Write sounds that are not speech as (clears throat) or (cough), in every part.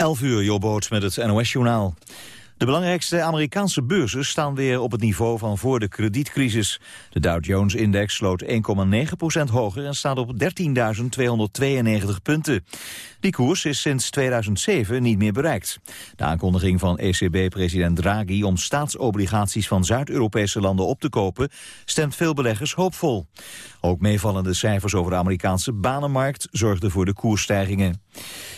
11 uur, Jobboot met het NOS-journaal. De belangrijkste Amerikaanse beurzen staan weer op het niveau van voor de kredietcrisis. De Dow Jones-index sloot 1,9% hoger en staat op 13.292 punten. Die koers is sinds 2007 niet meer bereikt. De aankondiging van ECB-president Draghi om staatsobligaties van Zuid-Europese landen op te kopen stemt veel beleggers hoopvol. Ook meevallende cijfers over de Amerikaanse banenmarkt zorgden voor de koersstijgingen.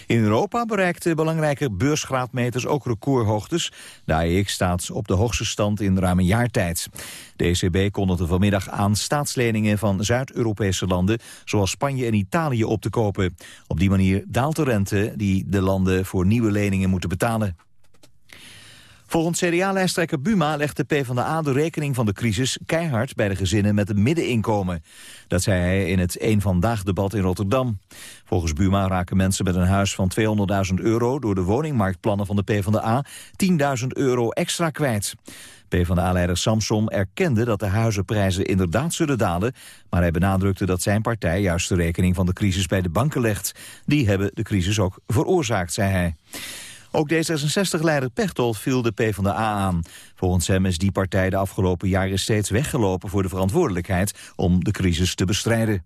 In Europa bereikten belangrijke beursgraadmeters ook recordhoogtes. De AEX staat op de hoogste stand in ruim een jaar tijd. De ECB kondigde vanmiddag aan staatsleningen van Zuid-Europese landen... zoals Spanje en Italië op te kopen. Op die manier daalt de rente die de landen voor nieuwe leningen moeten betalen. Volgens CDA-lijsttrekker Buma legt de PvdA de rekening van de crisis keihard bij de gezinnen met een middeninkomen. Dat zei hij in het Eén Vandaag-debat in Rotterdam. Volgens Buma raken mensen met een huis van 200.000 euro door de woningmarktplannen van de PvdA 10.000 euro extra kwijt. PvdA-leider Samsom erkende dat de huizenprijzen inderdaad zullen dalen, maar hij benadrukte dat zijn partij juist de rekening van de crisis bij de banken legt. Die hebben de crisis ook veroorzaakt, zei hij. Ook D66-leider Pechtold viel de PvdA aan. Volgens hem is die partij de afgelopen jaren steeds weggelopen voor de verantwoordelijkheid om de crisis te bestrijden.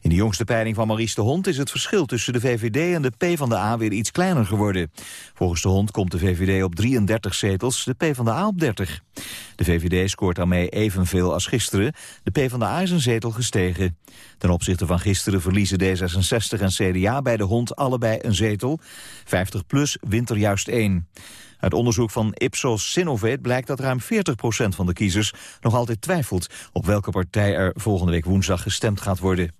In de jongste peiling van Maurice de Hond is het verschil tussen de VVD en de PvdA weer iets kleiner geworden. Volgens de Hond komt de VVD op 33 zetels, de PvdA op 30. De VVD scoort daarmee evenveel als gisteren. De PvdA is een zetel gestegen. Ten opzichte van gisteren verliezen D66 en CDA bij de Hond allebei een zetel. 50PLUS wint er juist één. Uit onderzoek van Ipsos Sinovate blijkt dat ruim 40% van de kiezers nog altijd twijfelt op welke partij er volgende week woensdag gestemd gaat worden.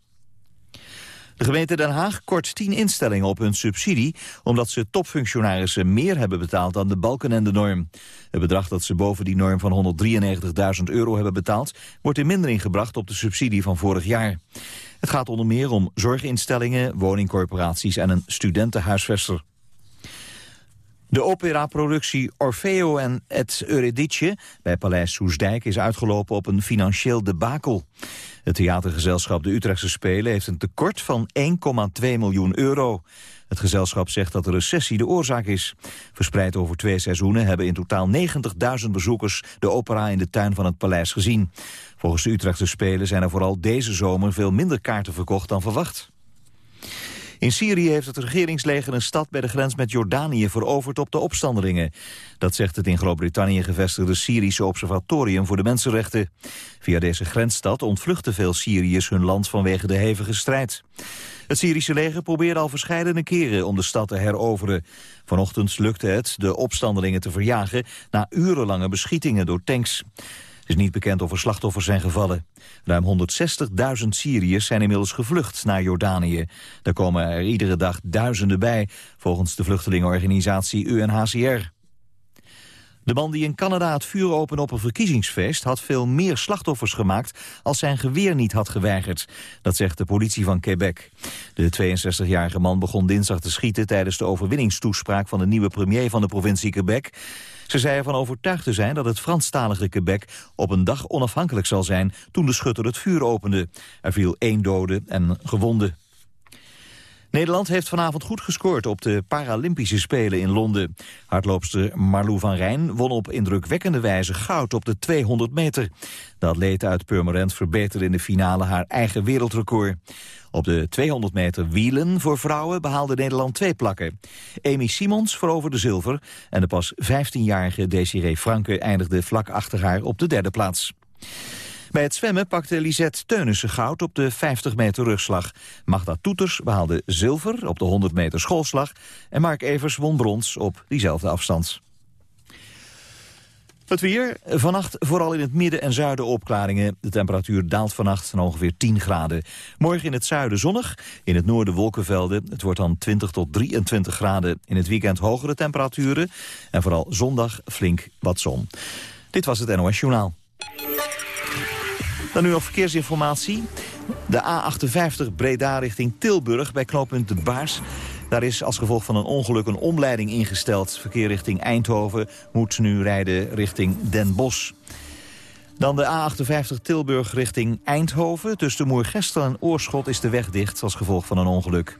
De gemeente Den Haag kort tien instellingen op hun subsidie... omdat ze topfunctionarissen meer hebben betaald dan de balken en de norm. Het bedrag dat ze boven die norm van 193.000 euro hebben betaald... wordt in mindering gebracht op de subsidie van vorig jaar. Het gaat onder meer om zorginstellingen, woningcorporaties en een studentenhuisvester. De operaproductie Orfeo en het Eurydice bij Paleis Soesdijk is uitgelopen op een financieel debakel. Het theatergezelschap De Utrechtse Spelen heeft een tekort van 1,2 miljoen euro. Het gezelschap zegt dat de recessie de oorzaak is. Verspreid over twee seizoenen hebben in totaal 90.000 bezoekers de opera in de tuin van het paleis gezien. Volgens de Utrechtse Spelen zijn er vooral deze zomer veel minder kaarten verkocht dan verwacht. In Syrië heeft het regeringsleger een stad bij de grens met Jordanië veroverd op de opstandelingen. Dat zegt het in Groot-Brittannië gevestigde Syrische Observatorium voor de Mensenrechten. Via deze grensstad ontvluchten veel Syriërs hun land vanwege de hevige strijd. Het Syrische leger probeerde al verschillende keren om de stad te heroveren. Vanochtend lukte het de opstandelingen te verjagen na urenlange beschietingen door tanks. Het is niet bekend of er slachtoffers zijn gevallen. Ruim 160.000 Syriërs zijn inmiddels gevlucht naar Jordanië. Daar komen er iedere dag duizenden bij, volgens de vluchtelingenorganisatie UNHCR. De man die in Canada het vuur opende op een verkiezingsfeest... had veel meer slachtoffers gemaakt als zijn geweer niet had geweigerd. Dat zegt de politie van Quebec. De 62-jarige man begon dinsdag te schieten... tijdens de overwinningstoespraak van de nieuwe premier van de provincie Quebec. Ze zei ervan overtuigd te zijn dat het Franstalige Quebec op een dag onafhankelijk zal zijn toen de schutter het vuur opende. Er viel één dode en gewonde. Nederland heeft vanavond goed gescoord op de Paralympische Spelen in Londen. Hardloopster Marlou van Rijn won op indrukwekkende wijze goud op de 200 meter. De atleet uit Purmerend verbeterde in de finale haar eigen wereldrecord. Op de 200 meter wielen voor vrouwen behaalde Nederland twee plakken. Amy Simons veroverde zilver en de pas 15-jarige Desiree Franke eindigde vlak achter haar op de derde plaats. Bij het zwemmen pakte Lisette Teunissen goud op de 50 meter rugslag. Magda Toeters behaalde zilver op de 100 meter schoolslag... en Mark Evers won brons op diezelfde afstand. Het weer. Vannacht vooral in het midden en zuiden opklaringen. De temperatuur daalt vannacht naar ongeveer 10 graden. Morgen in het zuiden zonnig, in het noorden wolkenvelden. Het wordt dan 20 tot 23 graden. In het weekend hogere temperaturen. En vooral zondag flink wat zon. Dit was het NOS Journaal. Dan nu nog verkeersinformatie. De A58 Breda richting Tilburg bij knooppunt De Baars. Daar is als gevolg van een ongeluk een omleiding ingesteld. Verkeer richting Eindhoven moet nu rijden richting Den Bosch. Dan de A58 Tilburg richting Eindhoven. Tussen Moergestel en Oorschot is de weg dicht als gevolg van een ongeluk.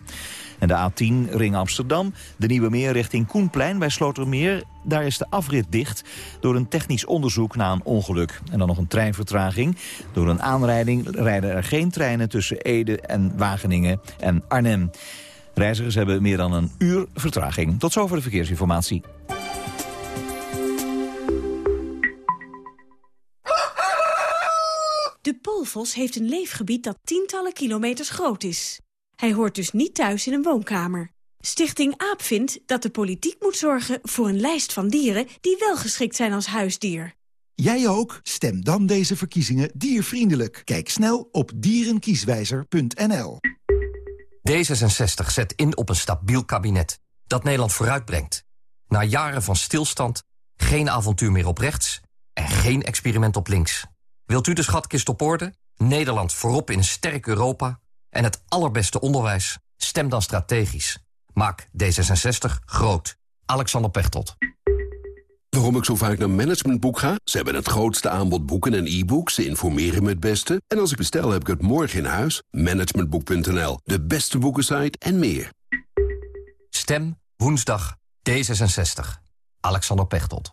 En de A10 Ring Amsterdam, de Nieuwe Meer richting Koenplein bij Slotermeer. Daar is de afrit dicht door een technisch onderzoek na een ongeluk. En dan nog een treinvertraging. Door een aanrijding rijden er geen treinen tussen Ede en Wageningen en Arnhem. Reizigers hebben meer dan een uur vertraging. Tot zover de verkeersinformatie. De Polvos heeft een leefgebied dat tientallen kilometers groot is. Hij hoort dus niet thuis in een woonkamer. Stichting AAP vindt dat de politiek moet zorgen voor een lijst van dieren... die wel geschikt zijn als huisdier. Jij ook? Stem dan deze verkiezingen diervriendelijk. Kijk snel op dierenkieswijzer.nl. D66 zet in op een stabiel kabinet dat Nederland vooruitbrengt. Na jaren van stilstand, geen avontuur meer op rechts... en geen experiment op links. Wilt u de schatkist op orde? Nederland voorop in een sterk Europa... en het allerbeste onderwijs? Stem dan strategisch. Maak D66 groot. Alexander Pechtold. Waarom ik zo vaak naar Managementboek ga? Ze hebben het grootste aanbod boeken en e-books. Ze informeren me het beste. En als ik bestel, heb ik het morgen in huis. Managementboek.nl, de beste boekensite en meer. Stem woensdag D66. Alexander Pechtold.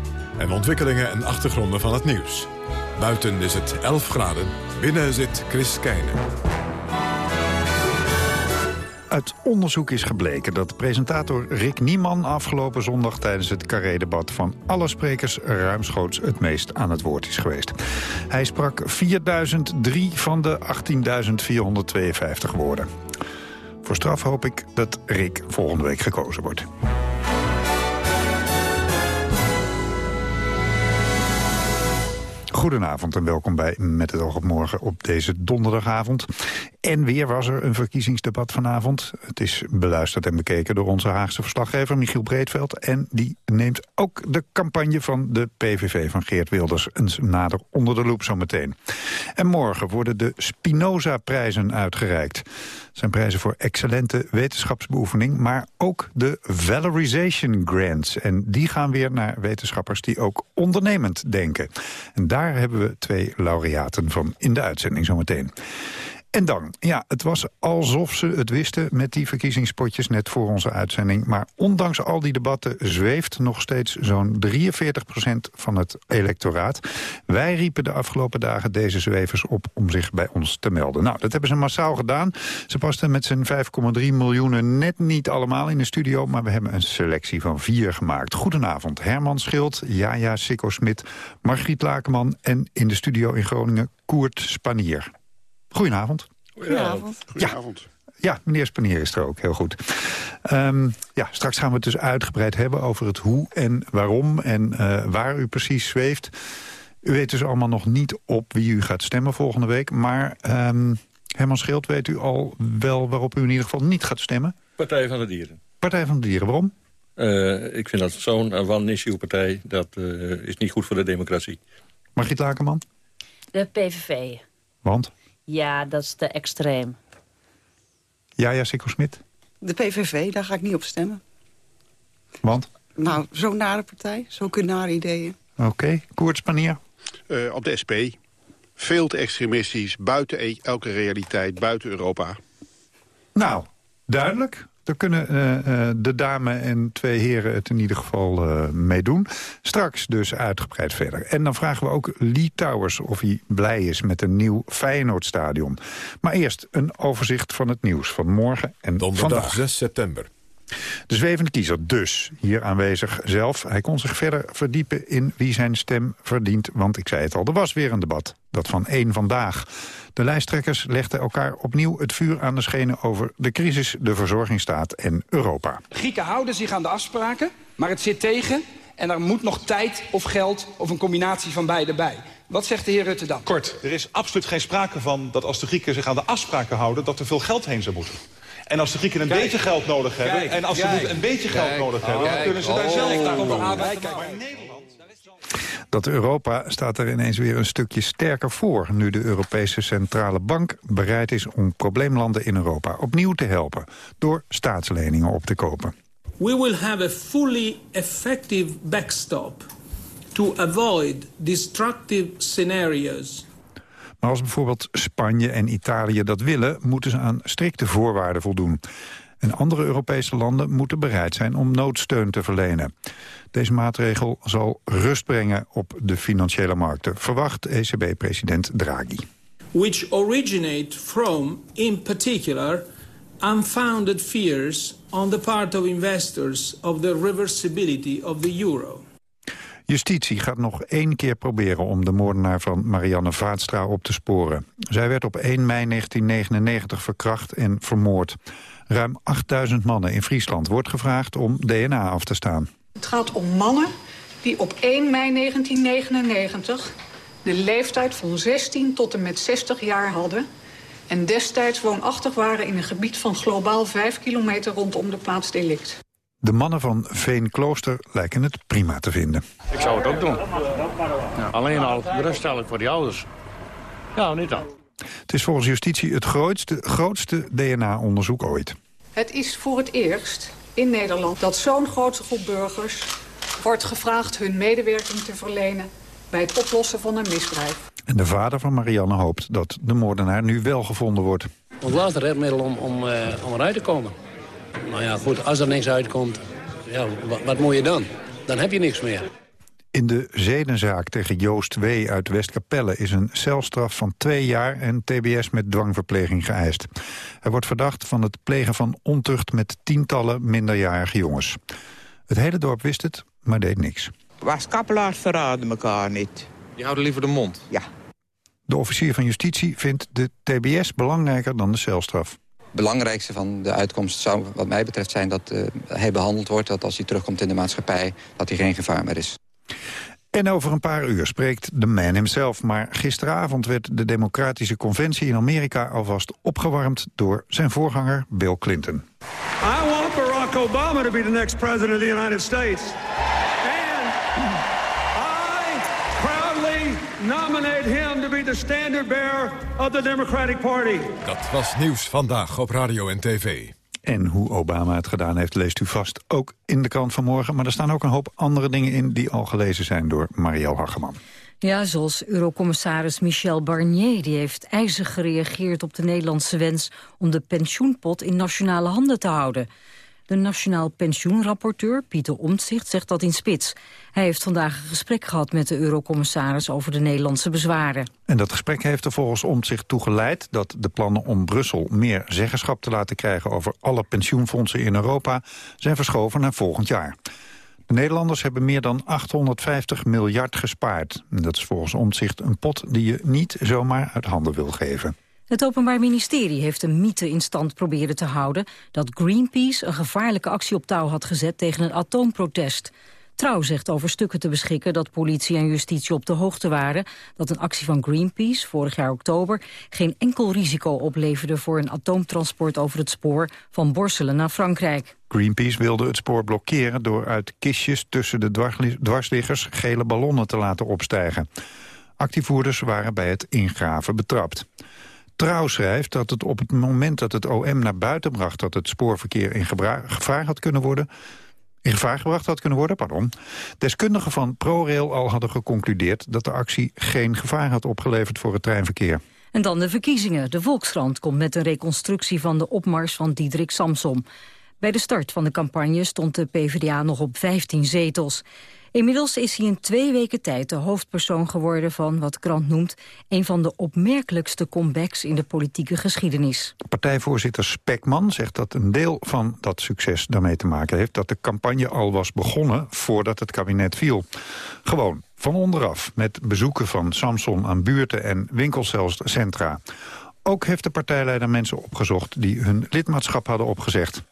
en ontwikkelingen en achtergronden van het nieuws. Buiten is het 11 graden, binnen zit Chris Keijnen. Uit onderzoek is gebleken dat presentator Rick Nieman afgelopen zondag tijdens het carré-debat van alle sprekers ruimschoots het meest aan het woord is geweest. Hij sprak 4003 van de 18.452 woorden. Voor straf hoop ik dat Rick volgende week gekozen wordt. Goedenavond en welkom bij Met het oog op morgen op deze donderdagavond. En weer was er een verkiezingsdebat vanavond. Het is beluisterd en bekeken door onze Haagse verslaggever Michiel Breedveld. En die neemt ook de campagne van de PVV van Geert Wilders eens nader onder de loep zometeen. En morgen worden de Spinoza-prijzen uitgereikt. Het zijn prijzen voor excellente wetenschapsbeoefening, maar ook de Valorization Grants. En die gaan weer naar wetenschappers die ook ondernemend denken. En daar hebben we twee laureaten van in de uitzending zometeen. En dan, ja, het was alsof ze het wisten met die verkiezingspotjes net voor onze uitzending. Maar ondanks al die debatten zweeft nog steeds zo'n 43% van het electoraat. Wij riepen de afgelopen dagen deze zwevers op om zich bij ons te melden. Nou, dat hebben ze massaal gedaan. Ze pasten met z'n 5,3 miljoen net niet allemaal in de studio... maar we hebben een selectie van vier gemaakt. Goedenavond, Herman Schild, Jaja Sikko-Smit, Margriet Lakenman... en in de studio in Groningen Koert Spanier. Goedenavond. Goedenavond. Goedenavond. Ja, meneer Spanier is er ook, heel goed. Um, ja, straks gaan we het dus uitgebreid hebben over het hoe en waarom... en uh, waar u precies zweeft. U weet dus allemaal nog niet op wie u gaat stemmen volgende week... maar um, Herman Schild, weet u al wel waarop u in ieder geval niet gaat stemmen? Partij van de Dieren. Partij van de Dieren, waarom? Uh, ik vind dat zo'n one-issue-partij... dat uh, is niet goed voor de democratie. Margriet Lakenman? De PVV. Want? Ja, dat is te extreem. Ja, ja, Sikko Smit? De PVV, daar ga ik niet op stemmen. Want? Nou, zo'n nare partij, zo kunnen nare ideeën. Oké, okay. Koert? Uh, op de SP. Veel te extremistisch, buiten e elke realiteit, buiten Europa. Nou, duidelijk. Daar kunnen uh, uh, de dame en twee heren het in ieder geval uh, meedoen. Straks dus uitgebreid verder. En dan vragen we ook Lee Towers of hij blij is met een nieuw Feyenoordstadion. Maar eerst een overzicht van het nieuws van morgen en Donderdag vandaag. 6 september. De zwevende kiezer dus, hier aanwezig zelf. Hij kon zich verder verdiepen in wie zijn stem verdient. Want ik zei het al, er was weer een debat. Dat van één vandaag. De lijsttrekkers legden elkaar opnieuw het vuur aan de schenen... over de crisis, de verzorgingsstaat en Europa. Grieken houden zich aan de afspraken, maar het zit tegen... en er moet nog tijd of geld of een combinatie van beide bij. Wat zegt de heer Rutte dan? Kort, er is absoluut geen sprake van dat als de Grieken zich aan de afspraken houden... dat er veel geld heen zou moeten. En als de Grieken een Kijk. beetje geld nodig hebben... Kijk. en als ze Kijk. een beetje geld Kijk. nodig hebben... dan Kijk. kunnen ze daar Oh. zelf aan Komt komen. aan. Maar. Dat Europa staat er ineens weer een stukje sterker voor... nu de Europese Centrale Bank bereid is om probleemlanden in Europa opnieuw te helpen... door staatsleningen op te kopen. We will have a fully effective backstop to avoid destructive scenarios. Maar als bijvoorbeeld Spanje en Italië dat willen... moeten ze aan strikte voorwaarden voldoen. En andere Europese landen moeten bereid zijn om noodsteun te verlenen. Deze maatregel zal rust brengen op de financiële markten... verwacht ECB-president Draghi. which originate from, in particular, unfounded fears on the part of investors of the reversibility of the euro. Justitie gaat nog één keer proberen om de moordenaar van Marianne Vaatstra op te sporen. Zij werd op 1 mei 1999 verkracht en vermoord. Ruim 8000 mannen in Friesland wordt gevraagd om DNA af te staan. Het gaat om mannen die op 1 mei 1999 de leeftijd van 16 tot en met 60 jaar hadden... en destijds woonachtig waren in een gebied van globaal 5 kilometer rondom de plaats delict. De mannen van Veenklooster lijken het prima te vinden. Ik zou het ook doen. Ja, alleen al geruststelling voor die ouders. Ja, niet dan. Het is volgens justitie het grootste, grootste DNA-onderzoek ooit. Het is voor het eerst in Nederland dat zo'n grote groep burgers... wordt gevraagd hun medewerking te verlenen bij het oplossen van een misdrijf. En de vader van Marianne hoopt dat de moordenaar nu wel gevonden wordt. Ons laatste redmiddel om, om, eh, om eruit te komen. Nou ja, goed, als er niks uitkomt, ja, wat, wat moet je dan? Dan heb je niks meer. In de zedenzaak tegen Joost W. uit Westkapelle is een celstraf van twee jaar en tbs met dwangverpleging geëist. Hij wordt verdacht van het plegen van ontucht met tientallen minderjarige jongens. Het hele dorp wist het, maar deed niks. Waskappelaars verraden elkaar niet. Die houden liever de mond? Ja. De officier van justitie vindt de tbs belangrijker dan de celstraf. Het belangrijkste van de uitkomst zou wat mij betreft zijn dat eh, hij behandeld wordt... dat als hij terugkomt in de maatschappij, dat hij geen gevaar meer is. En over een paar uur spreekt de man himself. Maar gisteravond werd de Democratische Conventie in Amerika alvast opgewarmd door zijn voorganger Bill Clinton. I want Barack Obama to be the next president of the United States. And I proudly nominate him be the standard bearer of the Democratic Party. Dat was nieuws vandaag op radio en tv. En hoe Obama het gedaan heeft, leest u vast ook in de krant van morgen. Maar er staan ook een hoop andere dingen in die al gelezen zijn door Marielle Hageman. Ja, zoals eurocommissaris Michel Barnier. Die heeft ijzig gereageerd op de Nederlandse wens... om de pensioenpot in nationale handen te houden. De nationaal pensioenrapporteur, Pieter Omtzigt, zegt dat in spits. Hij heeft vandaag een gesprek gehad met de eurocommissaris... over de Nederlandse bezwaren. En dat gesprek heeft er volgens Omtzigt toe geleid... dat de plannen om Brussel meer zeggenschap te laten krijgen... over alle pensioenfondsen in Europa zijn verschoven naar volgend jaar. De Nederlanders hebben meer dan 850 miljard gespaard. Dat is volgens Omtzigt een pot die je niet zomaar uit handen wil geven. Het Openbaar Ministerie heeft een mythe in stand proberen te houden... dat Greenpeace een gevaarlijke actie op touw had gezet tegen een atoomprotest. Trouw zegt over stukken te beschikken dat politie en justitie op de hoogte waren... dat een actie van Greenpeace, vorig jaar oktober... geen enkel risico opleverde voor een atoomtransport over het spoor... van Borselen naar Frankrijk. Greenpeace wilde het spoor blokkeren door uit kistjes tussen de dwarsli- dwarsliggers gele ballonnen te laten opstijgen. Actievoerders waren bij het ingraven betrapt. Trouw schrijft dat het op het moment dat het OM naar buiten bracht... dat het spoorverkeer in gevaar had kunnen worden... in gevaar gebracht had kunnen worden, pardon... deskundigen van ProRail al hadden geconcludeerd... dat de actie geen gevaar had opgeleverd voor het treinverkeer. En dan de verkiezingen. De Volkskrant komt met een reconstructie van de opmars van Diederik Samsom. Bij de start van de campagne stond de PvdA nog op 15 zetels. Inmiddels is hij in twee weken tijd de hoofdpersoon geworden van wat krant noemt... een van de opmerkelijkste comebacks in de politieke geschiedenis. Partijvoorzitter Spekman zegt dat een deel van dat succes daarmee te maken heeft... dat de campagne al was begonnen voordat het kabinet viel. Gewoon, van onderaf, met bezoeken van Samson aan buurten en winkelcentra. Ook heeft de partijleider mensen opgezocht die hun lidmaatschap hadden opgezegd.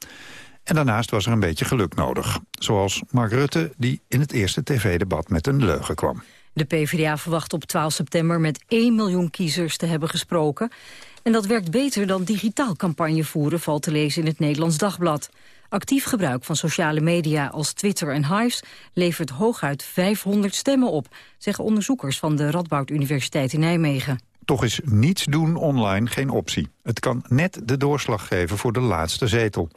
En daarnaast was er een beetje geluk nodig. Zoals Mark Rutte, die in het eerste tv-debat met een leugen kwam. De PvdA verwacht op 12 september met 1 miljoen kiezers te hebben gesproken. En dat werkt beter dan digitaal campagne voeren, valt te lezen in het Nederlands Dagblad. Actief gebruik van sociale media als Twitter en Hives levert hooguit 500 stemmen op, zeggen onderzoekers van de Radboud Universiteit in Nijmegen. Toch is niets doen online geen optie. Het kan net de doorslag geven voor de laatste zetel.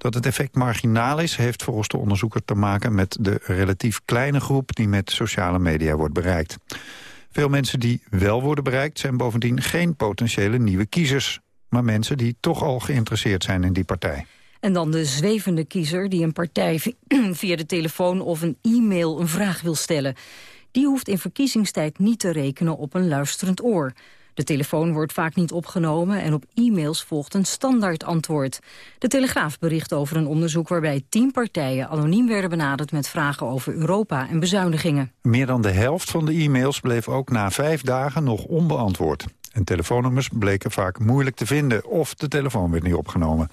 Dat het effect marginaal is, heeft volgens de onderzoeker te maken met de relatief kleine groep die met sociale media wordt bereikt. Veel mensen die wel worden bereikt zijn bovendien geen potentiële nieuwe kiezers, maar mensen die toch al geïnteresseerd zijn in die partij. En dan de zwevende kiezer die een partij (clears throat) via de telefoon of een e-mail een vraag wil stellen. Die hoeft in verkiezingstijd niet te rekenen op een luisterend oor. De telefoon wordt vaak niet opgenomen en op e-mails volgt een standaard antwoord. De Telegraaf bericht over een onderzoek waarbij tien partijen anoniem werden benaderd met vragen over Europa en bezuinigingen. Meer dan de helft van de e-mails bleef ook na vijf dagen nog onbeantwoord. En telefoonnummers bleken vaak moeilijk te vinden of de telefoon werd niet opgenomen.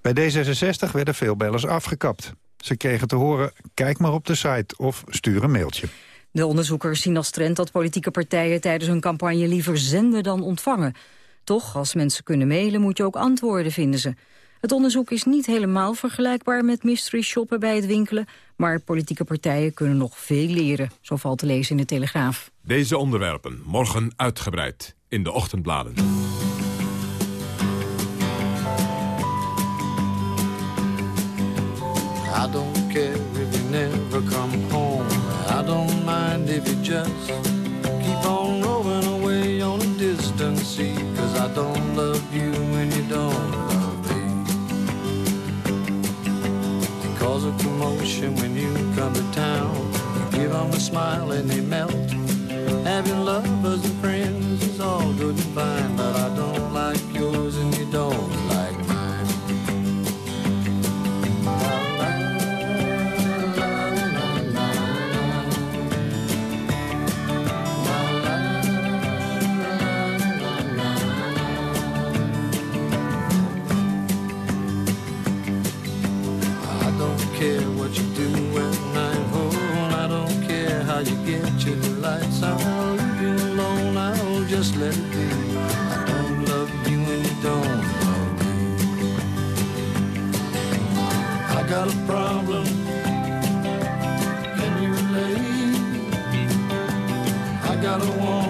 Bij D66 werden veel bellers afgekapt. Ze kregen te horen, kijk maar op de site of stuur een mailtje. De onderzoekers zien als trend dat politieke partijen tijdens hun campagne liever zenden dan ontvangen. Toch, als mensen kunnen mailen, moet je ook antwoorden, vinden ze. Het onderzoek is niet helemaal vergelijkbaar met mystery shoppen bij het winkelen... maar politieke partijen kunnen nog veel leren, zo valt te lezen in de Telegraaf. Deze onderwerpen morgen uitgebreid in de ochtendbladen. I don't care if you never come just keep on rolling away on a distant sea. Cause I don't love you when you don't love me. You cause a commotion when you come to town. You give them a smile and they melt. Having lovers and friends is all good and fine, I'll leave you alone. I'll just let it be. I don't love you and you don't love me. I got a problem. Can you relate? I got a woman.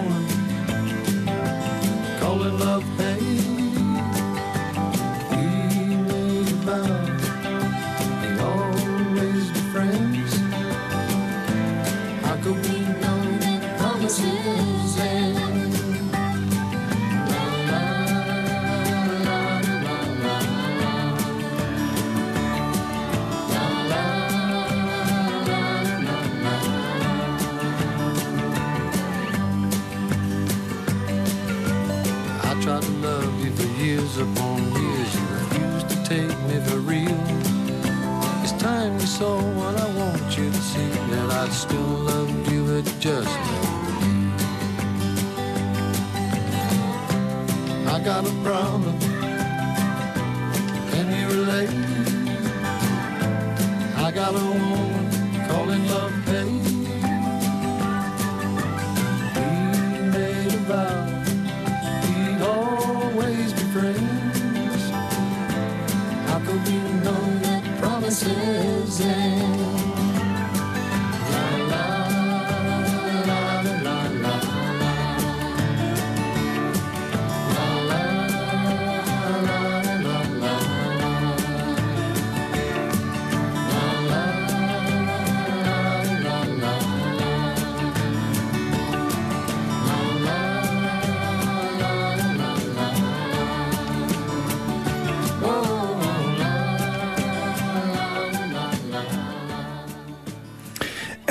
You what I want you to see that I'd still love you at just. I got a problem. Can you relate? I got a woman calling love hate. We made a vow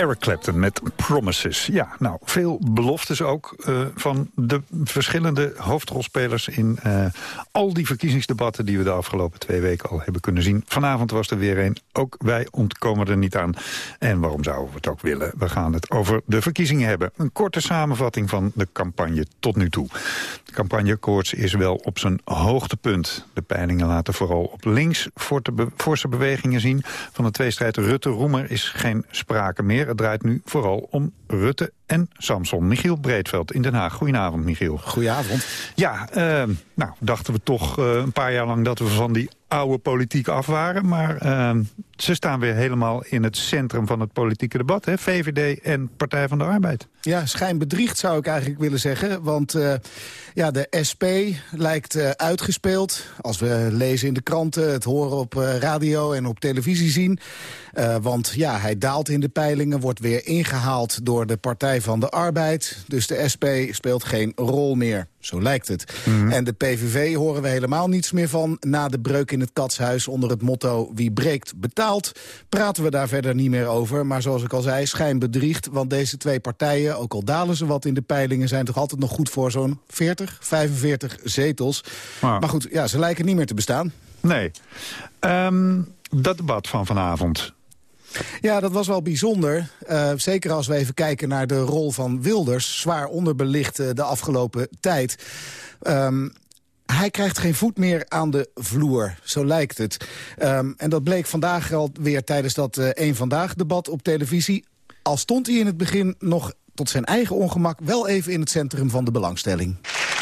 record. Met Promises. Ja, nou, veel beloftes ook eh, van de verschillende hoofdrolspelers... in eh, al die verkiezingsdebatten die we de afgelopen twee weken al hebben kunnen zien. Vanavond was er weer een. Ook wij ontkomen er niet aan. En waarom zouden we het ook willen? We gaan het over de verkiezingen hebben. Een korte samenvatting van de campagne tot nu toe. De campagnekoorts is wel op zijn hoogtepunt. De peilingen laten vooral op links forse bewegingen zien. Van de tweestrijd Rutte-Roemer is geen sprake meer. Het draait nu vooral om Rutte en Samson. Michiel Breedveld in Den Haag. Goedenavond, Michiel. Goedenavond. Ja, uh, nou, dachten we toch uh, een paar jaar lang dat we van die oude politiek af waren. Maar uh, ze staan weer helemaal in het centrum van het politieke debat. Hè? VVD en Partij van de Arbeid. Ja, schijnbedriegt zou ik eigenlijk willen zeggen. Want uh, ja, de SP lijkt uh, uitgespeeld. Als we lezen in de kranten, het horen op radio en op televisie zien. want ja, hij daalt in de peilingen, wordt weer ingehaald door de Partij van de Arbeid. Dus de SP speelt geen rol meer. Zo lijkt het. Mm -hmm. En de PVV horen we helemaal niets meer van... na de breuk in het katshuis onder het motto... wie breekt, betaalt. Praten we daar verder niet meer over. Maar zoals ik al zei, schijnbedriegt. Want deze twee partijen, ook al dalen ze wat in de peilingen... zijn toch altijd nog goed voor zo'n 40, 45 zetels. Maar, maar goed, ja, ze lijken niet meer te bestaan. Nee. Um, dat debat van vanavond... Ja, dat was wel bijzonder. Uh, zeker als we even kijken naar de rol van Wilders. Zwaar onderbelicht uh, de afgelopen tijd. Um, hij krijgt geen voet meer aan de vloer, zo lijkt het. Um, en dat bleek vandaag alweer tijdens dat uh, Eén Vandaag debat op televisie. Al stond hij in het begin nog tot zijn eigen ongemak... wel even in het centrum van de belangstelling.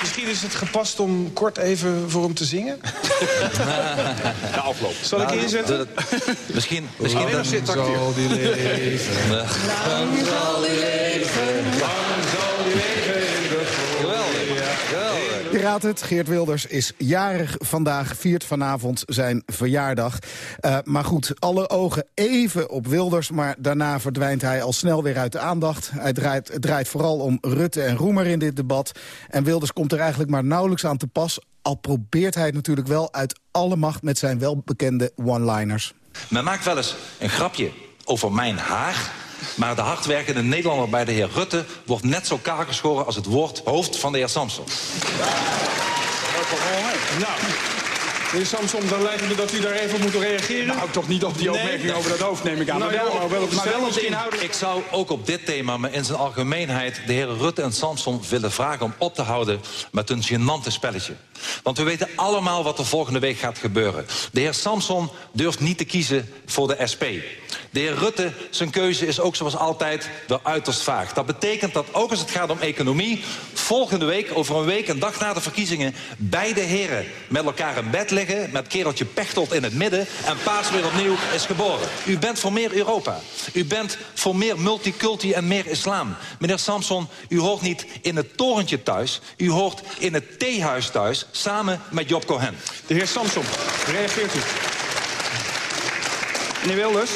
Misschien is het gepast om kort even voor hem te zingen. (laughs) Na afloop. Zal ik inzetten? Misschien, misschien zit (laughs) zal die leven. Lang zal die leven. Lang zal die leven in de Geweldig. Geweldig. Raadt het, Geert Wilders is jarig vandaag, viert vanavond zijn verjaardag. Uh, maar goed, alle ogen even op Wilders, maar daarna verdwijnt hij al snel weer uit de aandacht. Hij draait, het draait vooral om Rutte en Roemer in dit debat. En Wilders komt er eigenlijk maar nauwelijks aan te pas, al probeert hij het natuurlijk wel uit alle macht met zijn welbekende one-liners. Men maakt wel eens een grapje over mijn haar... Maar de hardwerkende Nederlander bij de heer Rutte... wordt net zo kaal geschoren als het woord hoofd van de heer Samson. Nou, meneer Samson, dan lijkt me dat u daar even moet reageren. Nou, toch niet op die opmerking nee. over dat hoofd, neem ik aan. Nou, maar wel, maar wel op de, maar wel op de inhoud. Ik zou ook op dit thema, maar in zijn algemeenheid... de heren Rutte en Samson willen vragen om op te houden... met een gênante spelletje. Want we weten allemaal wat er volgende week gaat gebeuren. De heer Samson durft niet te kiezen voor de SP. De heer Rutte, zijn keuze is ook zoals altijd weer uiterst vaag. Dat betekent dat ook als het gaat om economie... volgende week, over een week, een dag na de verkiezingen... beide heren met elkaar in bed liggen... met kereltje Pechtold in het midden... en Paas weer opnieuw is geboren. U bent voor meer Europa. U bent voor meer multiculti en meer islam. Meneer Samson, u hoort niet in het torentje thuis... u hoort in het theehuis thuis, samen met Job Cohen. De heer Samson, reageert u. Meneer Wilders,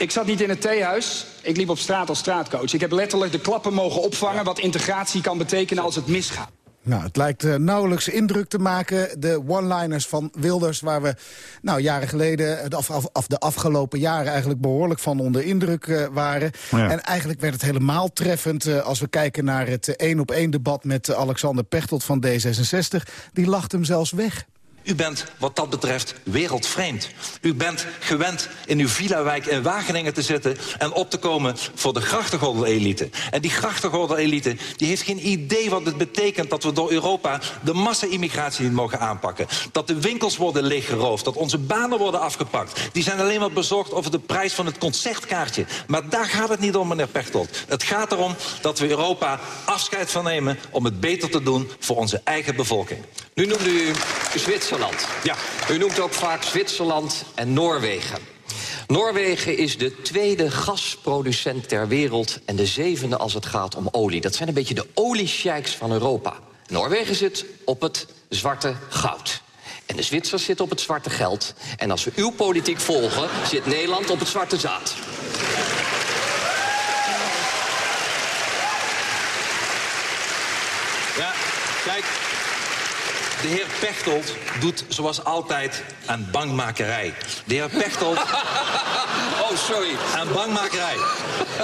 ik zat niet in het theehuis. Ik liep op straat als straatcoach. Ik heb letterlijk de klappen mogen opvangen... wat integratie kan betekenen als het misgaat. Nou, het lijkt uh, nauwelijks indruk te maken. De one-liners van Wilders, waar we nou, jaren geleden... De, af, af, de afgelopen jaren eigenlijk behoorlijk van onder indruk uh, waren. Ja. En eigenlijk werd het helemaal treffend... Uh, als we kijken naar het één-op-één debat met Alexander Pechtold van D66. Die lacht hem zelfs weg. U bent wat dat betreft wereldvreemd. U bent gewend in uw villa-wijk in Wageningen te zitten... en op te komen voor de grachtengordel-elite. En die grachtengordel-elite die heeft geen idee wat het betekent... dat we door Europa de massa-immigratie niet mogen aanpakken. Dat de winkels worden leeggeroofd, dat onze banen worden afgepakt. Die zijn alleen maar bezorgd over de prijs van het concertkaartje. Maar daar gaat het niet om, meneer Pechtold. Het gaat erom dat we Europa afscheid van nemen... om het beter te doen voor onze eigen bevolking. Nu noemde u Zwitserland. Ja. U noemt ook vaak Zwitserland en Noorwegen. Noorwegen is de tweede gasproducent ter wereld... en de zevende als het gaat om olie. Dat zijn een beetje de oliesheiks van Europa. Noorwegen zit op het zwarte goud. En de Zwitsers zitten op het zwarte geld. En als we uw politiek volgen, zit Nederland op het zwarte zaad. Ja, kijk, de heer Pechtold doet zoals altijd aan bankmakerij. De heer Pechtold... (laughs) oh, sorry. Aan bankmakerij.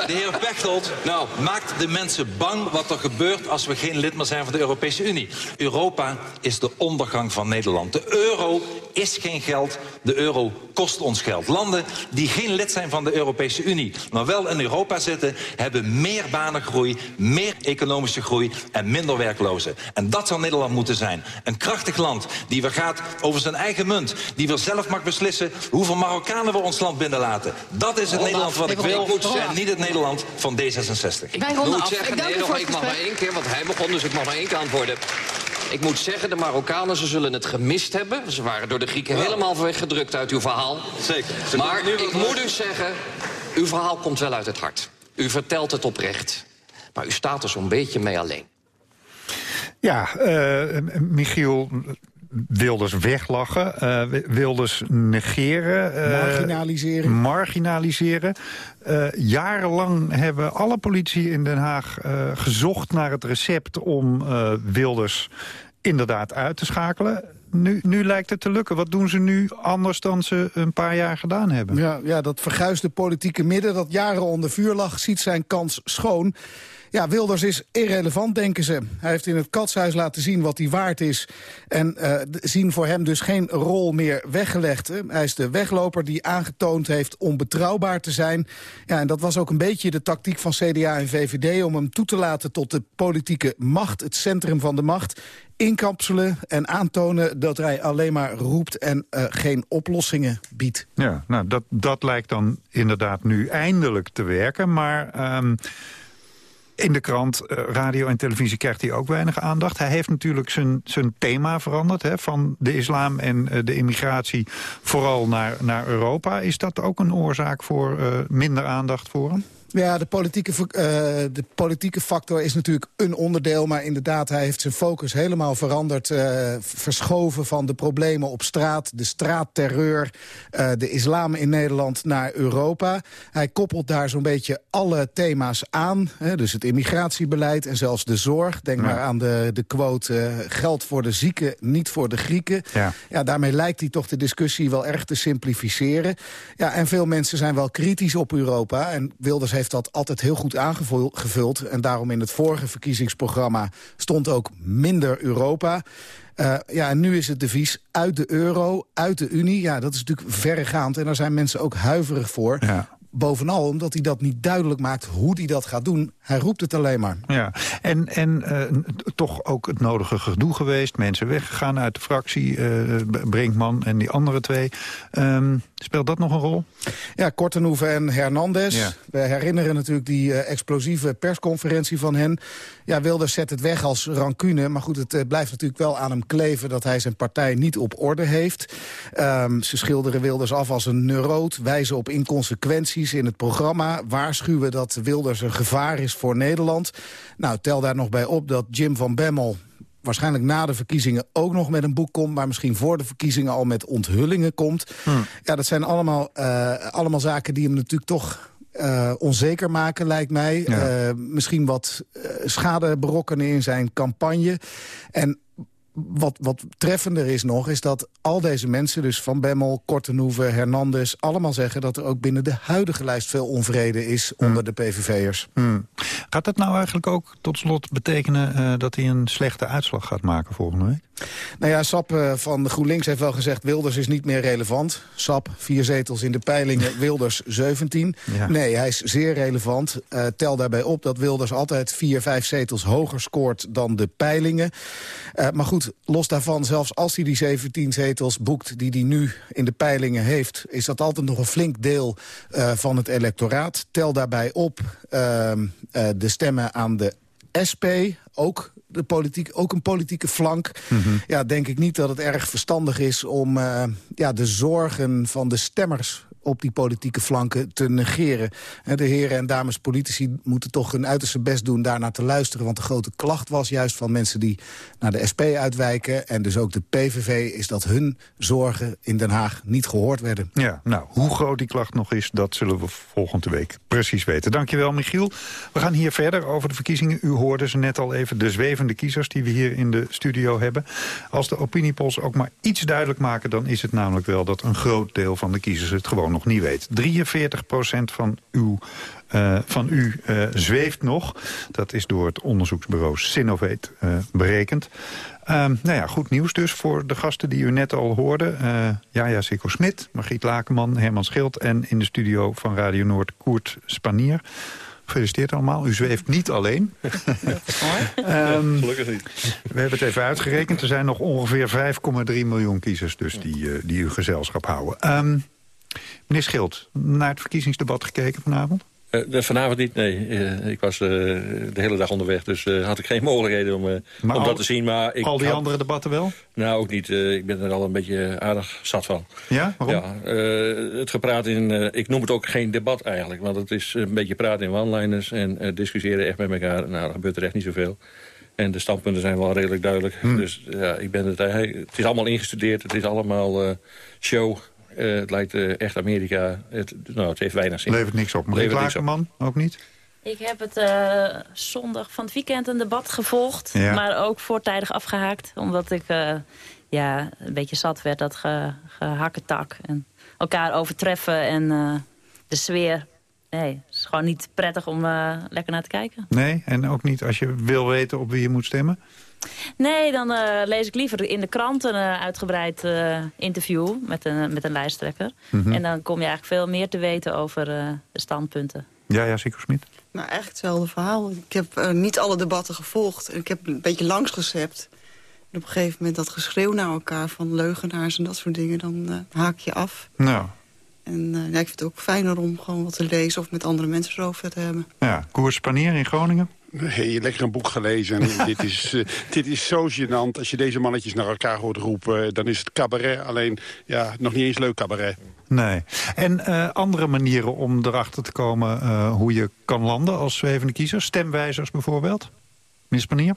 De heer Pechtold nou, maakt de mensen bang wat er gebeurt... als we geen lid meer zijn van de Europese Unie. Europa is de ondergang van Nederland. De euro is geen geld. De euro kost ons geld. Landen die geen lid zijn van de Europese Unie, maar wel in Europa zitten... hebben meer banengroei, meer economische groei en minder werklozen. En dat zou Nederland moeten zijn. Een krachtig land die weer gaat over zijn eigen munt. Die weer zelf mag beslissen hoeveel Marokkanen we ons land binnenlaten. Dat is het Nederland wat ik wil en niet het Nederland van D66. Ik moet zeggen, nee, nog, ik mag maar één keer, want hij begon, dus ik mag maar één keer antwoorden. Ik moet zeggen, de Marokkanen, ze zullen het gemist hebben. Ze waren door de Grieken helemaal weggedrukt uit uw verhaal. Zeker. maar ik moet u zeggen, uw verhaal komt wel uit het hart. U vertelt het oprecht. Maar u staat er zo'n beetje mee alleen. Ja, uh, Michiel, Wilders weglachen, uh, Wilders negeren. Uh, marginaliseren. Marginaliseren. Uh, jarenlang hebben alle politie in Den Haag gezocht naar het recept om Wilders inderdaad uit te schakelen. Nu, nu lijkt het te lukken. Wat doen ze nu anders dan ze een paar jaar gedaan hebben? Ja, ja dat verguisde politieke midden dat jaren onder vuur lag... ziet zijn kans schoon. Ja, Wilders is irrelevant, denken ze. Hij heeft in het katshuis laten zien wat hij waard is. En uh, zien voor hem dus geen rol meer weggelegd. Hij is de wegloper die aangetoond heeft om betrouwbaar te zijn. Ja, en dat was ook een beetje de tactiek van CDA en VVD... om hem toe te laten tot de politieke macht, het centrum van de macht inkapselen en aantonen dat hij alleen maar roept en uh, geen oplossingen biedt. Ja, nou, dat, dat lijkt dan inderdaad nu eindelijk te werken, maar... Um in de krant, eh, radio en televisie krijgt hij ook weinig aandacht. Hij heeft natuurlijk zijn, zijn thema veranderd, hè, van de islam en uh, de immigratie vooral naar, naar Europa. Is dat ook een oorzaak voor uh, minder aandacht voor hem? Ja, de politieke, uh, de politieke factor is natuurlijk een onderdeel... maar inderdaad, hij heeft zijn focus helemaal veranderd. Uh, verschoven van de problemen op straat, de straatterreur... Uh, de islam in Nederland naar Europa. Hij koppelt daar zo'n beetje alle thema's aan. Hè, dus het immigratiebeleid en zelfs de zorg. Denk ja. maar aan de, de quote... geld voor de zieken, niet voor de Grieken. Ja. ja, daarmee lijkt hij toch de discussie wel erg te simplificeren. Ja, en veel mensen zijn wel kritisch op Europa... en Wilders heeft dat altijd heel goed aangevuld. En daarom in het vorige verkiezingsprogramma stond ook minder Europa. Uh, ja, en nu is het devies uit de euro, uit de Unie. Ja, dat is natuurlijk verregaand en daar zijn mensen ook huiverig voor. Ja. Bovenal omdat hij dat niet duidelijk maakt hoe hij dat gaat doen. Hij roept het alleen maar. Ja, en, en uh, toch ook het nodige gedoe geweest. Mensen weggegaan uit de fractie, uh, Brinkman en die andere twee. Um, speelt dat nog een rol? Ja, Kortenhoeven en Hernandez. Ja. We herinneren natuurlijk die uh, explosieve persconferentie van hen. Ja, Wilders zet het weg als rancune. Maar goed, het uh, blijft natuurlijk wel aan hem kleven... dat hij zijn partij niet op orde heeft. Um, ze schilderen Wilders af als een neuroot. Wijzen op inconsequenties in het programma. Waarschuwen dat Wilders een gevaar is voor Nederland. Nou, tel daar nog bij op dat Jim van Bemmel waarschijnlijk na de verkiezingen ook nog met een boek komt... maar misschien voor de verkiezingen al met onthullingen komt. Hmm. Ja, dat zijn allemaal, uh, allemaal zaken die hem natuurlijk toch... Uh, onzeker maken, lijkt mij. Ja. Uh, misschien wat schade berokkenen in zijn campagne. En wat, wat treffender is nog, is dat al deze mensen... dus Van Bemmel, Kortenhoeve, Hernandez... allemaal zeggen dat er ook binnen de huidige lijst veel onvrede is... Hmm. onder de PVV'ers. Hmm. Gaat dat nou eigenlijk ook tot slot betekenen... Uh, dat hij een slechte uitslag gaat maken volgende week? Nou ja, Sap uh, van GroenLinks heeft wel gezegd... Wilders is niet meer relevant. Sap, vier zetels in de peilingen, (laughs) Wilders 17. Ja. Nee, hij is zeer relevant. Uh, tel daarbij op dat Wilders altijd vier, vijf zetels hoger scoort dan de peilingen. Uh, maar goed, los daarvan, zelfs als hij die 17 zetels boekt... die hij nu in de peilingen heeft... is dat altijd nog een flink deel van het electoraat. Tel daarbij op ehm, de stemmen aan de SP, ook de politiek, ook een politieke flank. Mm -hmm. Ja, denk ik niet dat het erg verstandig is om uh, ja, de zorgen van de stemmers op die politieke flanken te negeren. De heren en dames politici moeten toch hun uiterste best doen daarnaar te luisteren. Want de grote klacht was juist van mensen die naar de SP uitwijken... en dus ook de PVV, is dat hun zorgen in Den Haag niet gehoord werden. Ja, nou, hoe groot die klacht nog is, dat zullen we volgende week precies weten. Dankjewel, Michiel. We gaan hier verder over de verkiezingen. U hoorde ze net al even, de zwevende kiezers die we hier in de studio hebben. Als de opiniepolls ook maar iets duidelijk maken... dan is het namelijk wel dat een groot deel van de kiezers het gewoon nog niet weet. 43% van, uw, uh, van u uh, zweeft nog. Dat is door het onderzoeksbureau Sinovate uh, berekend. Um, nou ja, goed nieuws dus voor de gasten die u net al hoorde. Uh, Jaja Sikko Smit, Margriet Lakenman, Herman Schild... en in de studio van Radio Noord Koert Spanier. Gefeliciteerd allemaal. U zweeft niet alleen. (laughs) um, Gelukkig niet. We hebben het even uitgerekend. Er zijn nog ongeveer 5,3 miljoen kiezers dus die, uh, die uw gezelschap houden. Um, meneer Schild, naar het verkiezingsdebat gekeken vanavond? Uh, vanavond niet, nee. Uh, ik was uh, de hele dag onderweg, dus had ik geen (laughs) mogelijkheden om, om al, dat te zien. Maar ik al die had... andere debatten wel? Nou, ook niet. ik ben er al een beetje aardig zat van. Ja? Waarom? Ja, het gepraat in... ik noem het ook geen debat eigenlijk, want het is een beetje praten in one-liners... en discussiëren echt met elkaar. Nou, er gebeurt er echt niet zoveel. En de standpunten zijn wel redelijk duidelijk. Hmm. Dus ja, ik ben het, het is allemaal ingestudeerd, het is allemaal show... Uh, het lijkt uh, echt Amerika. Het, nou, het heeft weinig zin. Levert niks op. Margriet Lakenman ook niet? Ik heb het uh, zondag van het weekend een debat gevolgd. Ja. Maar ook voortijdig afgehaakt. Omdat ik ja, een beetje zat werd dat ge, gehakketak. En elkaar overtreffen en de sfeer. Nee, het is gewoon niet prettig om lekker naar te kijken. Nee, en ook niet als je wil weten op wie je moet stemmen? Nee, dan uh, lees ik liever in de krant een uh, uitgebreid uh, interview met een, met een lijsttrekker. Mm -hmm. En dan kom je eigenlijk veel meer te weten over de standpunten. Ja, ja, Sico Smit. Nou, echt hetzelfde verhaal. Ik heb niet alle debatten gevolgd. Ik heb een beetje langs gezept. En op een gegeven moment dat geschreeuw naar elkaar van leugenaars en dat soort dingen, dan haak je af. Nou. En ja, ik vind het ook fijner om gewoon wat te lezen of met andere mensen erover te hebben. Ja, koers Spanier in Groningen. Nee, lekker een boek gelezen. En (laughs) dit, is, uh, dit is zo gênant. Als je deze mannetjes naar elkaar hoort roepen... dan is het cabaret alleen ja, nog niet eens leuk cabaret. Nee. En uh, andere manieren om erachter te komen uh, hoe je kan landen als zwevende kiezer? Stemwijzers bijvoorbeeld? Meneer Spanier?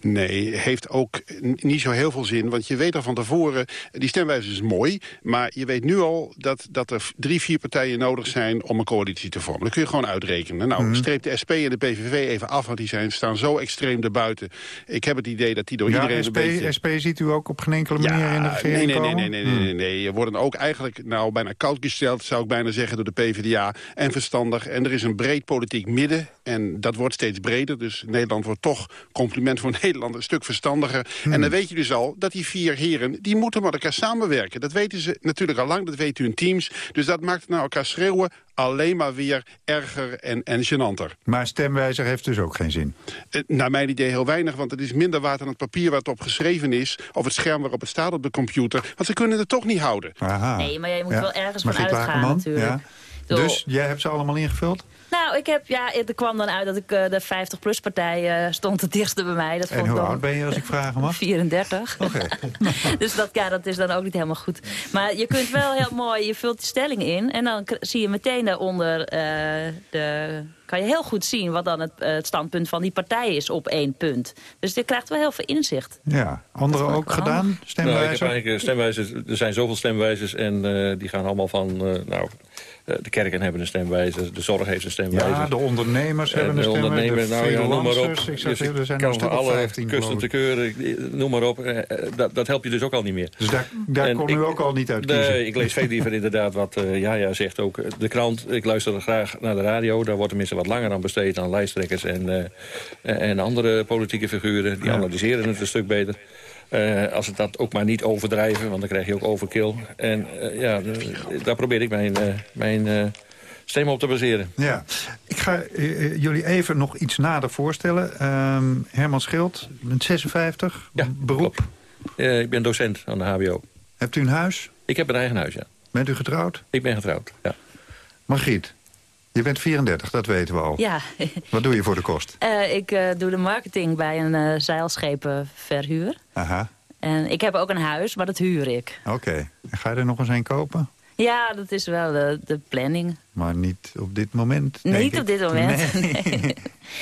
Nee, heeft ook niet zo heel veel zin. Want je weet al van tevoren, die stemwijze is mooi... maar je weet nu al dat, dat er drie, vier partijen nodig zijn... om een coalitie te vormen. Dat kun je gewoon uitrekenen. Nou, -hmm. streep de SP en de PVV even af... want die zijn, staan zo extreem erbuiten. Ik heb het idee dat die door ja, iedereen SP, een beetje... SP ziet u ook op geen enkele manier ja, in de regering nee, nee, komen? Nee, nee, nee, nee, nee, nee. Je worden ook eigenlijk nou, bijna koud gesteld... zou ik bijna zeggen, door de PvdA en verstandig. En er is een breed politiek midden... en dat wordt steeds breder. Dus Nederland wordt toch, compliment voor (laughs) Nederland... een stuk verstandiger. Hmm. En dan weet je dus al dat die vier heren... die moeten met elkaar samenwerken. Dat weten ze natuurlijk al lang, dat weet u in teams. Dus dat maakt naar elkaar schreeuwen alleen maar weer erger en, en gênanter. Maar stemwijzer heeft dus ook geen zin? Uh, naar mijn idee heel weinig, want het is minder waard dan het papier waar het op geschreven is... of het scherm waarop het staat op de computer. Want ze kunnen het toch niet houden. Aha. Nee, maar jij moet ja. wel ergens maar van uitgaan natuurlijk. Ja. Dus jij hebt ze allemaal ingevuld? Nou, ik heb, ja, er kwam dan uit dat ik uh, de 50-plus-partij uh, stond het dichtste bij mij. Dat en vond hoe dan oud ben je als ik vragen mag? 34. Oké. Okay. (laughs) dus dat, ja, dat is dan ook niet helemaal goed. Maar je kunt wel heel mooi, je vult de stelling in... en dan zie je meteen daaronder uh, de kan je heel goed zien wat dan het, uh, het, standpunt van die partij is op één punt. Dus je krijgt wel heel veel inzicht. Ja, anderen ook gedaan? Stemwijzers? Nou, ik heb stemwijzers, er zijn zoveel stemwijzers en uh, die gaan allemaal van... Uh, nou, de kerken hebben een stemwijzer, de zorg heeft een stemwijzer. Ja, de ondernemers en hebben een stemwijzer, de nou, ja, noem maar op. Ik dus er zijn kan alle 15, kusten te keuren, noem maar op. Dat, dat helpt je dus ook al niet meer. Dus daar, daar kon u ook al niet uit kiezen? Nee, ik lees veel liever inderdaad wat uh, Jaja zegt ook. De krant, ik luister graag naar de radio, daar wordt tenminste wat langer aan besteed aan lijsttrekkers en, uh, en andere politieke figuren. Die ja. analyseren het een stuk beter. Uh, als het dat ook maar niet overdrijven, want dan krijg je ook overkill. En uh, ja, daar probeer ik mijn, uh, mijn stem op te baseren. Ja, ik ga jullie even nog iets nader voorstellen. Um, Herman Schild, bent 56, ja, beroep? ik ben docent aan de HBO. Hebt u een huis? Ik heb een eigen huis, ja. Bent u getrouwd? Ik ben getrouwd, ja. Margriet? Je bent 34, dat weten we al. Ja. Wat doe je voor de kost? Uh, (laughs) ik uh, doe de marketing bij een uh, zeilschepenverhuur. Aha. En ik heb ook een huis, maar dat huur ik. Oké. Okay. Ga je er nog eens een kopen? Ja, dat is wel de, de planning. Maar niet op dit moment? Niet ik. op dit moment, nee. (laughs) nee.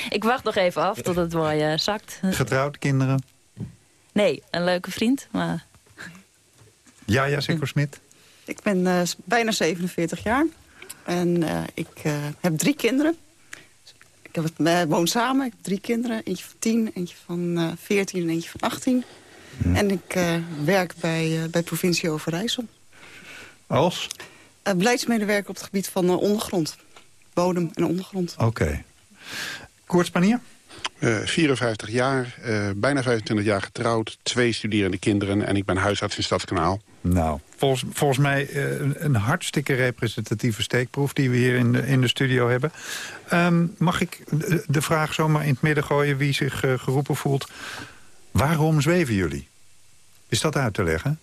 ik wacht nog even af tot het mooi zakt. Getrouwd, kinderen? Nee, een leuke vriend, maar... Ja, ja, Sikko Smit? Ik ben bijna 47 jaar. En uh, ik uh, heb drie kinderen. Ik heb het, uh, woon samen, ik heb drie kinderen. Eentje van tien, eentje van veertien en eentje van 18. Hmm. En ik werk bij, bij provincie Overijssel. Als? beleidsmedewerker op het gebied van ondergrond. Bodem en ondergrond. Oké. Okay. Spanier? 54 jaar, uh, bijna 25 jaar getrouwd, twee studerende kinderen... en ik ben huisarts in Stadskanaal. Nou, volgens, volgens mij uh, een hartstikke representatieve steekproef... die we hier in de, in de studio hebben. Um, mag ik de vraag zomaar in het midden gooien wie zich uh, geroepen voelt? Waarom zweven jullie? Is dat uit te leggen?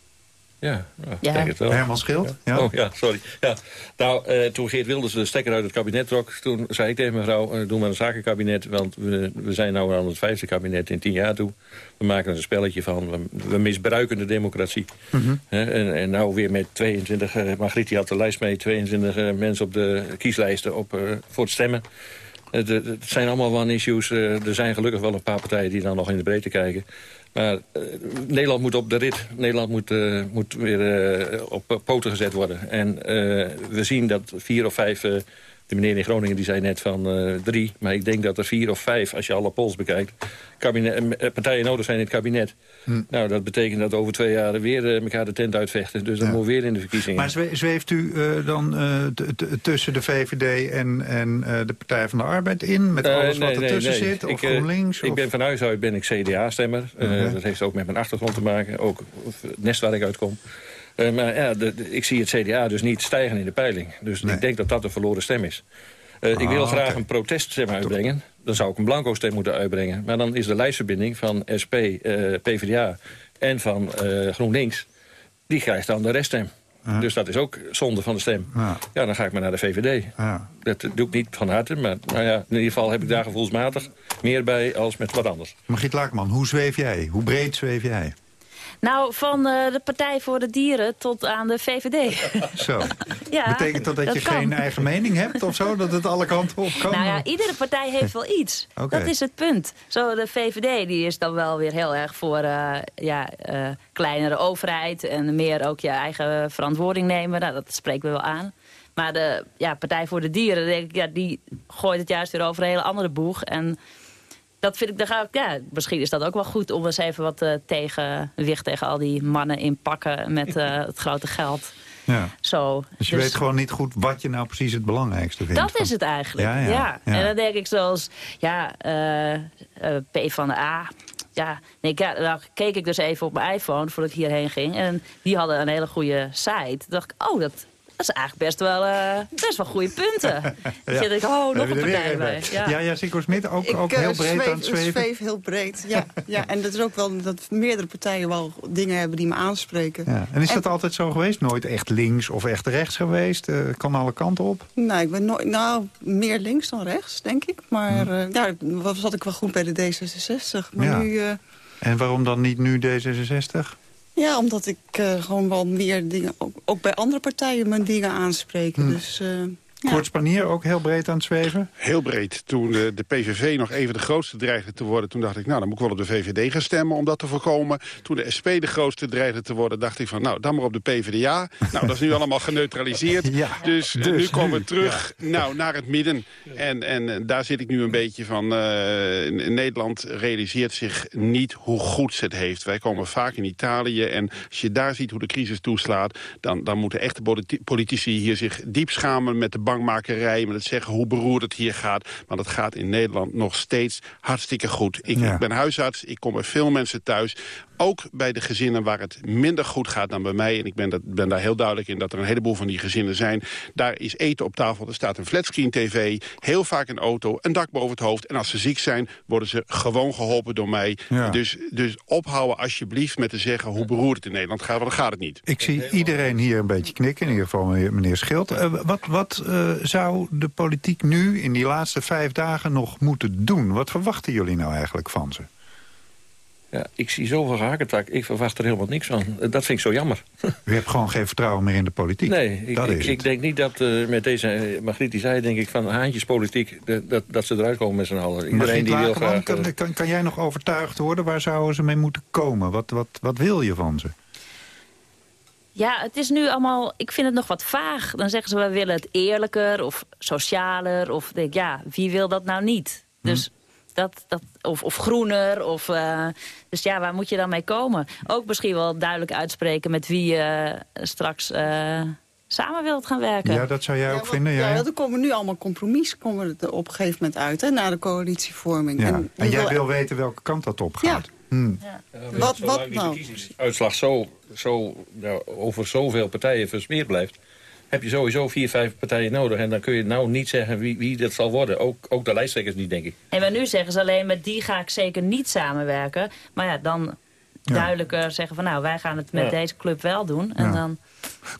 Ja, ja. Denk het wel. Herman Schild? Ja. Oh ja, sorry. Ja. Nou, uh, toen Geert Wilders de stekker uit het kabinet trok... toen zei ik tegen mevrouw, uh, doe maar een zakenkabinet... want we, we zijn nu aan het vijfde kabinet in tien jaar toe. We maken er een spelletje van. We, we misbruiken de democratie. Mm -hmm. en, en nou weer met 22... Uh, Margriet had de lijst mee, 22 mensen op de kieslijsten op, voor het stemmen. Het, het zijn allemaal one-issues. er zijn gelukkig wel een paar partijen die dan nog in de breedte kijken... Maar uh, Nederland moet op de rit. Nederland moet, uh, moet weer uh, op poten gezet worden. En we zien dat vier of vijf... de meneer in Groningen die zei net van drie. Maar ik denk dat er vier of vijf, als je alle polls bekijkt... Kabinet, partijen nodig zijn in het kabinet. Hm. Nou, dat betekent dat over twee jaar weer elkaar de tent uitvechten. Dus dan ja. moet weer in de verkiezingen. Maar zweeft u dan tussen de VVD en, en de Partij van de Arbeid in? Met alles nee, wat ertussen nee, zit? Of ik, GroenLinks? Ik ben van huis uit ben ik CDA-stemmer. Dat heeft ook met mijn achtergrond te maken. Ook het nest waar ik uitkom. Uh, maar ja, de, de, ik zie het CDA dus niet stijgen in de peiling. Dus nee. ik denk dat dat een verloren stem is. Uh, ah, ik wil graag okay. een proteststem uitbrengen. Dan zou ik een blanco stem moeten uitbrengen. Maar dan is de lijstverbinding van SP, uh, PvdA en van GroenLinks... die krijgt dan de reststem. Dus dat is ook zonde van de stem. Ja. ja, dan ga ik maar naar de VVD. Ja. Dat doe ik niet van harte, maar nou ja, in ieder geval heb ik daar gevoelsmatig meer bij als met wat anders. Margriet Laakman, hoe zweef jij? Hoe breed zweef jij? Nou, van uh, de Partij voor de Dieren tot aan de VVD. (laughs) Zo. ja, Betekent dat dat, dat je kan. geen eigen mening hebt of zo? Dat het alle kanten op kan? Nou ja, iedere partij heeft wel iets. Okay. Dat is het punt. Zo, de VVD die is dan wel weer heel erg voor uh, ja, uh, kleinere overheid... en meer ook je eigen verantwoording nemen. Nou, dat spreekt me wel aan. Maar de ja, Partij voor de Dieren, denk ik, ja, die gooit het juist weer over een hele andere boeg... En dat vind ik, dan ga ik, ja, misschien is dat ook wel goed om eens even wat uh, tegenwicht tegen al die mannen in pakken met uh, (laughs) het grote geld. Ja. Zo, dus je dus, weet gewoon niet goed wat je nou precies het belangrijkste vindt. Dat is het eigenlijk, ja. ja, ja. En dan denk ik zoals, ja, uh, P van de A, ja, nee, ja, nou keek ik dus even op mijn iPhone voordat ik hierheen ging. En die hadden een hele goede site. Toen dacht ik, oh, dat dat is eigenlijk best wel, uh, best wel goede punten. (laughs) ja. Je denkt, oh, nog een partij bij. Ja, ja, ja Siggo Smit ook, ik, ook heel breed zweef, aan het zweven. Ik zweef heel breed, ja. (laughs) ja. En dat is ook wel dat meerdere partijen wel dingen hebben die me aanspreken. Ja. En is en, dat altijd zo geweest? Nooit echt links of echt rechts geweest? Uh, kan alle kanten op? Nou, ik ben nooit, nou, meer links dan rechts, denk ik. Maar uh, ja, zat ik wel goed bij de D66. Maar ja. nu... en waarom dan niet nu D66? Ja, omdat ik uh, gewoon wel meer dingen... Ook, ook, bij andere partijen mijn dingen aanspreken. Hmm. Dus, uh. Kort Spanier ook heel breed aan het zweven? Heel breed. Toen de, de, PVV nog even de grootste dreigde te worden... toen dacht ik, nou, dan moet ik wel op de VVD gaan stemmen om dat te voorkomen. Toen de SP de grootste dreigde te worden... dacht ik van, nou, dan maar op de PvdA. nou, dat is nu (laughs) allemaal geneutraliseerd. Ja, dus, dus, nu komen we terug ja. nou, naar het midden. En, en daar zit ik nu een beetje van... Uh, Nederland realiseert zich niet hoe goed ze het heeft. Wij komen vaak in Italië en als je daar ziet hoe de crisis toeslaat... dan, dan moeten echte politici hier zich diep schamen met de bangmakerij... met het zeggen hoe beroerd het hier gaat. Maar dat gaat in Nederland nog steeds hartstikke goed. Ik, ja. ik ben huisarts, ik kom bij veel mensen thuis ook bij de gezinnen waar het minder goed gaat dan bij mij... en ik ben, dat, ben daar heel duidelijk in dat er een heleboel van die gezinnen zijn... daar is eten op tafel, er staat een flatscreen tv... heel vaak een auto, een dak boven het hoofd... en als ze ziek zijn, worden ze gewoon geholpen door mij. Ja. Dus, dus ophouden alsjeblieft met te zeggen hoe beroerd het in Nederland gaat... want dan gaat het niet. Ik zie iedereen hier een beetje knikken, in ieder geval meneer Schild. Uh, wat wat uh, zou de politiek nu in die laatste vijf dagen nog moeten doen? Wat verwachten jullie nou eigenlijk van ze? Ja, ik zie zoveel gehakentak. Ik verwacht er helemaal niks van. Dat vind ik zo jammer. (laughs) U hebt gewoon geen vertrouwen meer in de politiek. Nee, ik, ik, ik denk niet dat uh, met deze... Uh, Margriet die zei, denk ik, van haantjespolitiek... Dat, dat ze eruit komen met z'n allen. Iedereen die wil graag... Kan, eh, kan, kan jij nog overtuigd worden? Waar zouden ze mee moeten komen? Wat, wat, wat wil je van ze? Ja, het is nu allemaal... Ik vind het nog wat vaag. Dan zeggen ze, we willen het eerlijker of socialer. Of denk ja, wie wil dat nou niet? Dus... Hm dat, dat, of, of groener. Of, uh, dus ja, waar moet je dan mee komen? Ook misschien wel duidelijk uitspreken met wie je uh, straks uh, samen wilt gaan werken. Ja, dat zou jij ook vinden, ja? Ja, er komen nu allemaal compromissen komen er op een gegeven moment uit, hè, na de coalitievorming. Ja. En, En, jij wil weten welke kant dat op gaat. Hmm. Wat, wat nou? uitslag zo, zo nou, over zoveel partijen versmeerd blijft... heb je sowieso vier, vijf partijen nodig. En dan kun je nou niet zeggen wie, wie dat zal worden. Ook, ook de lijsttrekkers niet, denk ik. En maar nu zeggen ze alleen met die ga ik zeker niet samenwerken. Maar ja, dan duidelijker zeggen van nou, wij gaan het met Ja. deze club wel doen. En Ja. dan...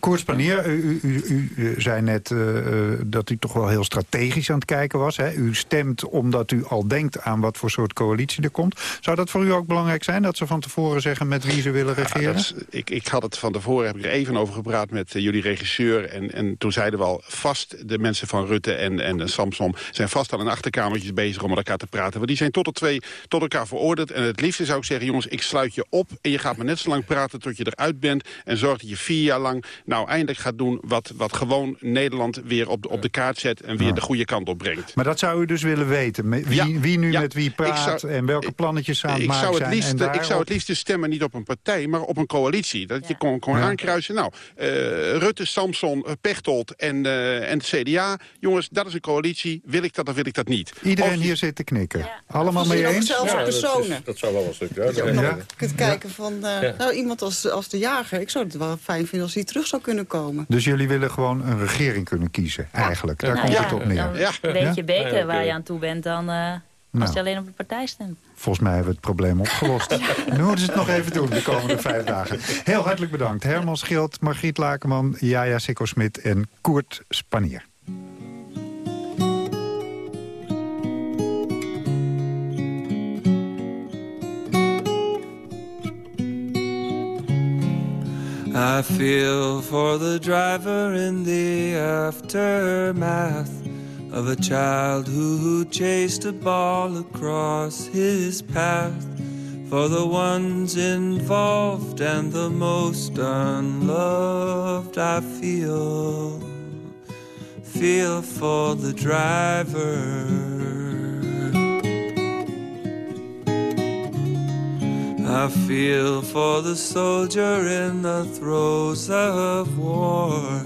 Koert u, u, u, u zei net eh, eh, dat u toch wel heel strategisch aan het kijken was. Hè? U stemt omdat u al denkt aan wat voor soort coalitie er komt. Zou dat voor u ook belangrijk zijn, dat ze van tevoren zeggen met wie ze willen regeren? is- ik, ik had het van tevoren, heb ik er even over gepraat met eh, jullie regisseur. En, en toen zeiden we al, vast de mensen van Rutte en, en Samsom... zijn vast al in achterkamertjes bezig om met elkaar te praten. Want die zijn tot, de twee, tot elkaar veroordeeld. En het liefste zou ik zeggen, jongens, ik sluit je op... en je gaat maar net zo lang praten tot je eruit bent... en zorg dat je vier jaar lang nou eindelijk gaat doen... wat, wat gewoon Nederland weer op de, op de kaart zet... en weer de goede kant op brengt. Maar dat zou u dus willen weten. Wie, Ja, wie nu ja. met wie Ik praat zou- en welke plannetjes aan het ik maken zou het zijn. ik zou het liefst stemmen niet op een partij, maar op een coalitie. Dat je kon, kon Ja. aankruisen. Nou, eh, Rutte, Samson, eh, Pechtold en, eh, en de CDA. Jongens, dat is een coalitie. Wil ik dat of wil ik dat niet? Iedereen Of- hier zit te knikken. Allemaal mee eens? zelfs personen. dat zou wel een stuk je nog zijn. kunt kijken van, eh, Ja. nou, iemand als, als de jager. Ik zou het wel fijn vinden als hij terug zou kunnen komen. Dus jullie willen gewoon een regering kunnen kiezen, eigenlijk. Daar Nou komt ja, het op neer. Dan weet je Ja? beter Ja, waar je aan toe bent dan eh, Nou. als je alleen op een partij stemt. Volgens mij hebben we het probleem opgelost. (laughs) Nu moeten ze het nog even doen de komende vijf dagen. Heel hartelijk bedankt. Herman Schild, Margriet Lakenman, Jaja Sikko-Smit en Koert Spanier. I feel for the driver in the aftermath of a child who chased a ball across his path. For the ones involved and the most unloved, I feel. Feel for the driver. I feel for the soldier in the throes of war,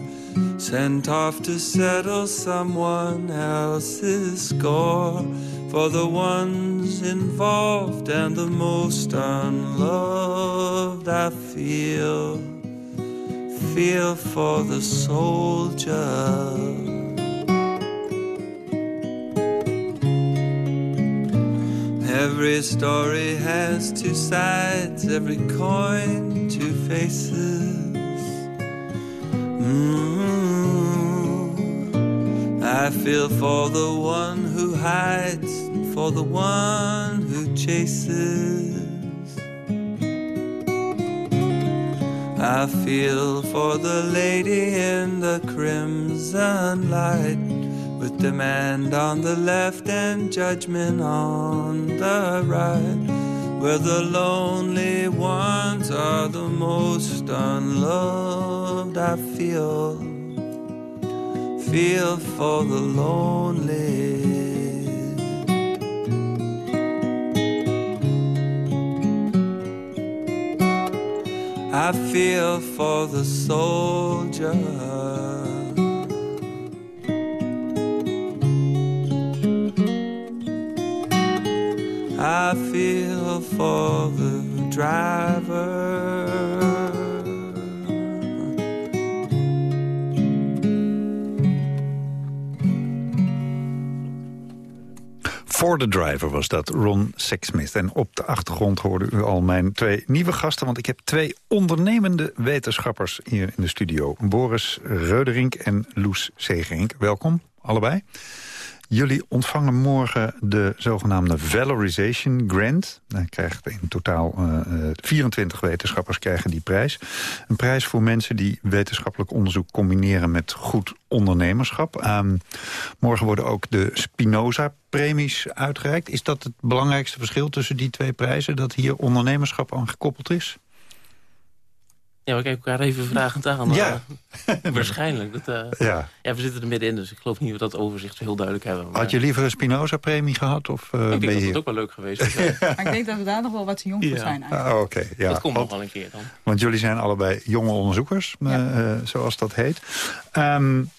sent off to settle someone else's score. For the ones involved and the most unloved, I feel, feel for the soldier. Every story has two sides, every coin two faces. Mm. I feel for the one who hides, for the one who chases. I feel for the lady in the crimson light with demand on the left and judgment on the right, where the lonely ones are the most unloved. I feel, feel for the lonely. I feel for the soldier. Feel for the driver. For the Driver was dat, Ron Sexsmith. En op de achtergrond hoorde u al mijn twee nieuwe gasten... want ik heb twee ondernemende wetenschappers hier in de studio. Boris Reuderink en Loes Zegerink. Welkom, allebei. Jullie ontvangen morgen de zogenaamde Valorization Grant. Dan krijgt in totaal eh, eh, 24 wetenschappers krijgen die prijs. Een prijs voor mensen die wetenschappelijk onderzoek combineren met goed ondernemerschap. Ehm, morgen worden ook de Spinoza-premies uitgereikt. Is dat het belangrijkste verschil tussen die twee prijzen? Dat hier ondernemerschap aan gekoppeld is? Ja, we kijken elkaar even vragend aan. Ja. Uh, (laughs) waarschijnlijk. Dat, uh, ja. ja, we zitten er middenin, dus ik geloof niet dat we dat overzicht heel duidelijk hebben. Maar... Had je liever een Spinoza-premie gehad? Of, uh, ik denk dat hier? het ook wel leuk geweest is. (laughs) maar ik denk dat we daar nog wel wat te jong voor zijn eigenlijk. Ah, okay, ja. Dat komt nog wel een keer dan. Want jullie zijn allebei jonge onderzoekers, ja. zoals dat heet. Um,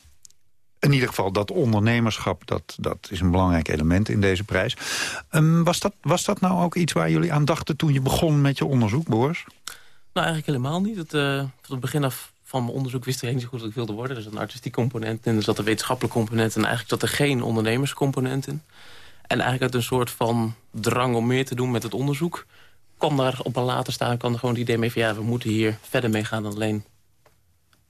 in ieder geval, dat ondernemerschap, dat, dat is een belangrijk element in deze prijs. Um, was, dat, was dat nou ook iets waar jullie aan dachten toen je begon met je onderzoek, Boris? Nou, eigenlijk helemaal niet. Het, uh, van het begin af van mijn onderzoek wist ik niet zo goed wat ik wilde worden. Er zat een artistiek component in, er zat een wetenschappelijk component... en eigenlijk zat er geen ondernemerscomponent in. En eigenlijk uit een soort van drang om meer te doen met het onderzoek... kwam daar op een later staan kwam er gewoon het idee mee van... ja, we moeten hier verder mee gaan dan alleen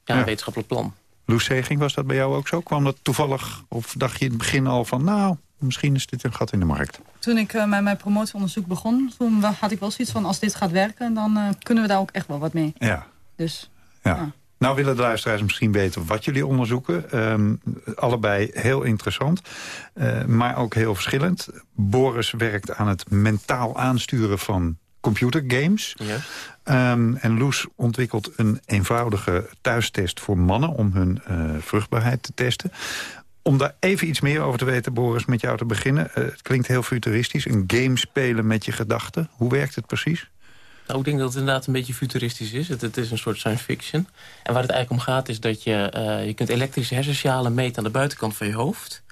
ja, een ja. wetenschappelijk plan. Loes Seging, was dat bij jou ook zo? Kwam dat toevallig, of dacht je in het begin al van... nou, misschien is dit een gat in de markt? Toen ik uh, met mijn promotieonderzoek begon... toen had ik wel zoiets van, als dit gaat werken... dan uh, kunnen we daar ook echt wel wat mee. Ja. Dus, ja. ja. Nou willen de luisteraars misschien weten wat jullie onderzoeken. Um, allebei heel interessant, uh, maar ook heel verschillend. Boris werkt aan het mentaal aansturen van computergames. Ja. Um, en Loes ontwikkelt een eenvoudige thuistest voor mannen... om hun uh, vruchtbaarheid te testen. Om daar even iets meer over te weten, Boris, met jou te beginnen. Uh, het klinkt heel futuristisch. Een game spelen met je gedachten. Hoe werkt het precies? Nou, ik denk dat het inderdaad een beetje futuristisch is. Het, het, is een soort science fiction. En waar het eigenlijk om gaat is dat je... Uh, je kunt elektrische hersensignalen meten aan de buitenkant van je hoofd.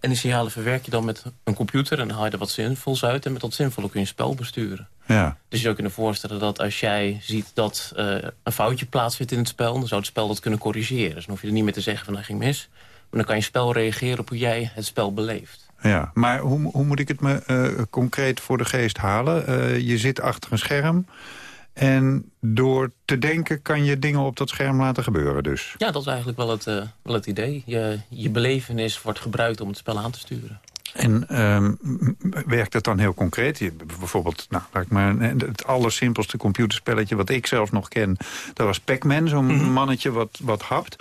En die signalen verwerk je dan met een computer... en dan haal je er wat zinvols uit. En met dat zinvolle kun je een spel besturen. Ja. Dus je zou kunnen voorstellen dat als jij ziet dat uh, een foutje plaatsvindt in het spel... dan zou het spel dat kunnen corrigeren. Dus dan hoef je er niet meer te zeggen van dat ging mis. Dan kan je spel reageren op hoe jij het spel beleeft. Ja, maar hoe, hoe moet ik het me uh, concreet voor de geest halen? Uh, je zit achter een scherm... En door te denken kan je dingen op dat scherm laten gebeuren dus? Ja, dat is eigenlijk wel het, uh, wel het idee. Je, je belevenis wordt gebruikt om het spel aan te sturen. En um, werkt dat dan heel concreet? Je, bijvoorbeeld, nou, laat ik maar, het allersimpelste computerspelletje wat ik zelf nog ken... dat was Pac-Man, zo'n mm -hmm. mannetje wat, wat hapt.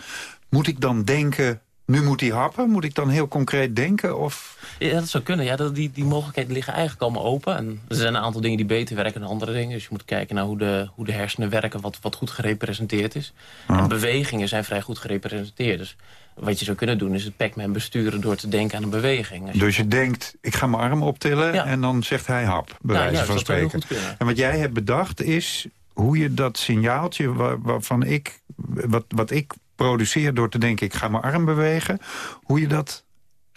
Moet ik dan denken, nu moet hij happen? Moet ik dan heel concreet denken? Of... Ja, dat zou kunnen. Ja, dat, die, die mogelijkheden liggen eigenlijk allemaal open. En er zijn een aantal dingen die beter werken dan andere dingen. Dus je moet kijken naar hoe de, hoe de hersenen werken, wat, wat goed gerepresenteerd is. Ah. En bewegingen zijn vrij goed gerepresenteerd. Dus wat je zou kunnen doen is het Pac-Man besturen door te denken aan een beweging. Je dus je denkt, ik ga mijn arm optillen ja. en dan zegt hij hap, bij ja, wijze ja, van spreken. En wat jij hebt bedacht is hoe je dat signaaltje waar, waarvan ik, wat, wat ik produceer door te denken, ik ga mijn arm bewegen, hoe je dat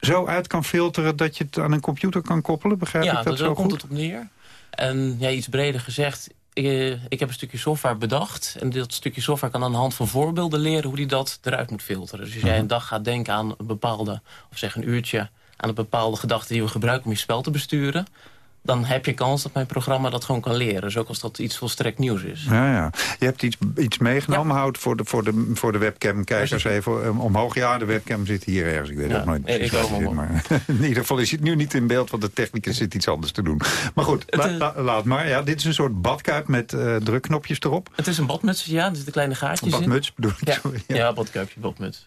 zo uit kan filteren dat je het aan een computer kan koppelen. Begrijp ja, ik dat zo zo komt goed? het op neer. En ja, iets breder gezegd, ik, ik, heb een stukje software bedacht. En dat stukje software kan aan de hand van voorbeelden leren hoe die dat eruit moet filteren. Dus als jij een dag gaat denken aan een bepaalde, of zeg een uurtje, aan een bepaalde gedachte die we gebruiken om je spel te besturen dan heb je kans dat mijn programma dat gewoon kan leren. Dus ook als dat iets volstrekt nieuws is. Ja, ja. Je hebt iets, iets meegenomen. Ja. Houd voor de, voor de, voor de webcam-kijkers even um, omhoog. Ja, de webcam zit hier ergens. Ik weet ja, ook nooit precies waar zit. Maar (laughs) in ieder geval is het nu niet in beeld... want de technicus zit iets anders te doen. Maar goed, la, la, laat maar. Ja, dit is een soort badkuip met uh, drukknopjes erop. Het is een badmuts, ja. Er zitten kleine gaatjes badmuts, in. bedoel ik. Ja, Sorry, ja. ja badkuipje, badmuts.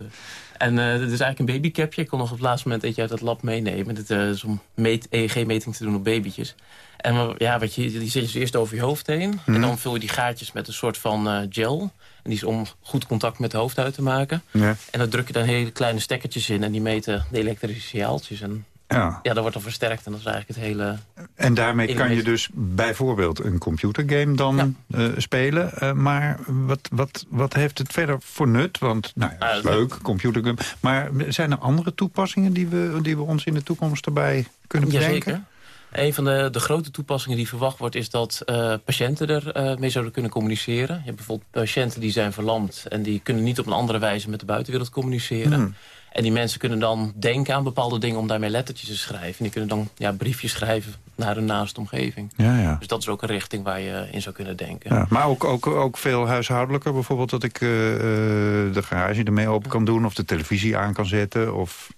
En uh, dit is eigenlijk een babycapje. Ik kon nog op het laatste moment eentje uit het lab meenemen. Dit uh, is om EEG-meting te doen op babytjes. En ja, wat je, die zet je dus eerst over je hoofd heen. Mm. En dan vul je die gaatjes met een soort van uh, gel. En die is om goed contact met het hoofd uit te maken. Ja. En dan druk je dan hele kleine stekkertjes in. En die meten de elektrische signaaltjes. En ja. ja, dat wordt dan versterkt. En dat is eigenlijk het hele... En daarmee kan je dus bijvoorbeeld een computergame dan ja. uh, spelen. Uh, maar wat, wat, wat heeft het verder voor nut? Want, nou ja, is leuk, computergame. Maar zijn er andere toepassingen die we, die we ons in de toekomst erbij kunnen bedenken? Jazeker. Een van de, de grote toepassingen die verwacht wordt... is dat uh, patiënten er uh, mee zouden kunnen communiceren. Je hebt bijvoorbeeld patiënten die zijn verlamd... en die kunnen niet op een andere wijze met de buitenwereld communiceren. Hmm. En die mensen kunnen dan denken aan bepaalde dingen... om daarmee lettertjes te schrijven. En die kunnen dan ja, briefjes schrijven naar hun naaste omgeving. Ja, ja. Dus dat is ook een richting waar je in zou kunnen denken. Ja, maar ook, ook, ook veel huishoudelijker. Bijvoorbeeld dat ik uh, de garage ermee open kan doen... of de televisie aan kan zetten... of...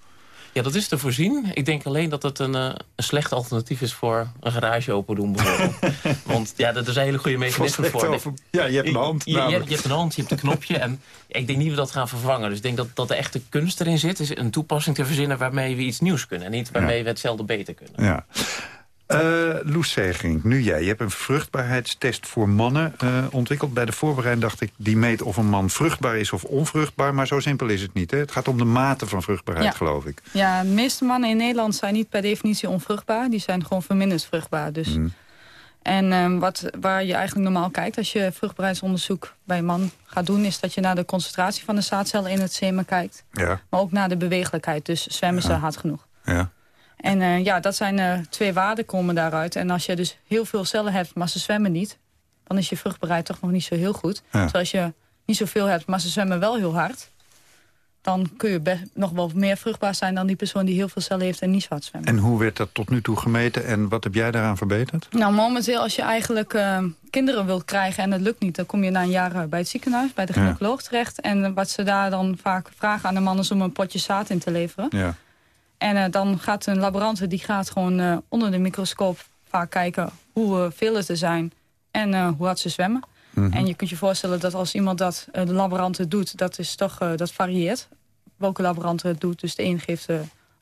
Ja, dat is te voorzien. Ik denk alleen dat het een, uh, een slecht alternatief is voor een garage open doen bijvoorbeeld. (laughs) Want ja, dat is een hele goede mechanisme voor. Ja, je hebt een hand. Je, je, je, hebt een hand, je hebt een knopje. en ik denk niet dat we dat gaan vervangen. Dus ik denk dat, dat de echte kunst erin zit... is een toepassing te verzinnen waarmee we iets nieuws kunnen. En niet waarmee ja. we hetzelfde beter kunnen. Ja. Uh, Loes Zegering, nu jij. Je hebt een vruchtbaarheidstest voor mannen uh, ontwikkeld. Bij de voorbereiding dacht ik, die meet of een man vruchtbaar is of onvruchtbaar. Maar zo simpel is het niet. Hè? Het gaat om de mate van vruchtbaarheid, ja. geloof ik. Ja, de meeste mannen in Nederland zijn niet per definitie onvruchtbaar. Die zijn gewoon verminderd vruchtbaar. Dus. Mm. En um, wat, waar je eigenlijk normaal kijkt als je vruchtbaarheidsonderzoek bij een man gaat doen... is dat je naar de concentratie van de zaadcellen in het semen kijkt. Ja. Maar ook naar de bewegelijkheid. Dus zwemmen ze hard genoeg. Ja. En uh, ja, dat zijn uh, twee waarden komen daaruit. En als je dus heel veel cellen hebt, maar ze zwemmen niet... dan is je vruchtbaarheid toch nog niet zo heel goed. Ja. Terwijl als je niet zoveel hebt, maar ze zwemmen wel heel hard... dan kun je best nog wel meer vruchtbaar zijn dan die persoon die heel veel cellen heeft en niet zo hard zwemmen. En hoe werd dat tot nu toe gemeten en wat heb jij daaraan verbeterd? Nou, momenteel als je eigenlijk uh, kinderen wilt krijgen en het lukt niet... dan kom je na een jaar bij het ziekenhuis, bij de gynaecoloog ja. terecht. En wat ze daar dan vaak vragen aan de man is om een potje zaad in te leveren. Ja. En uh, dan gaat een laborant die gaat gewoon uh, onder de microscoop vaak kijken hoe uh, veel er zijn en hoe hard ze zwemmen. Mhm. Mm -hmm. En je kunt je voorstellen dat als iemand dat de laborant doet, dat is toch dat varieert. Welke laborant het doet. Dus de een geeft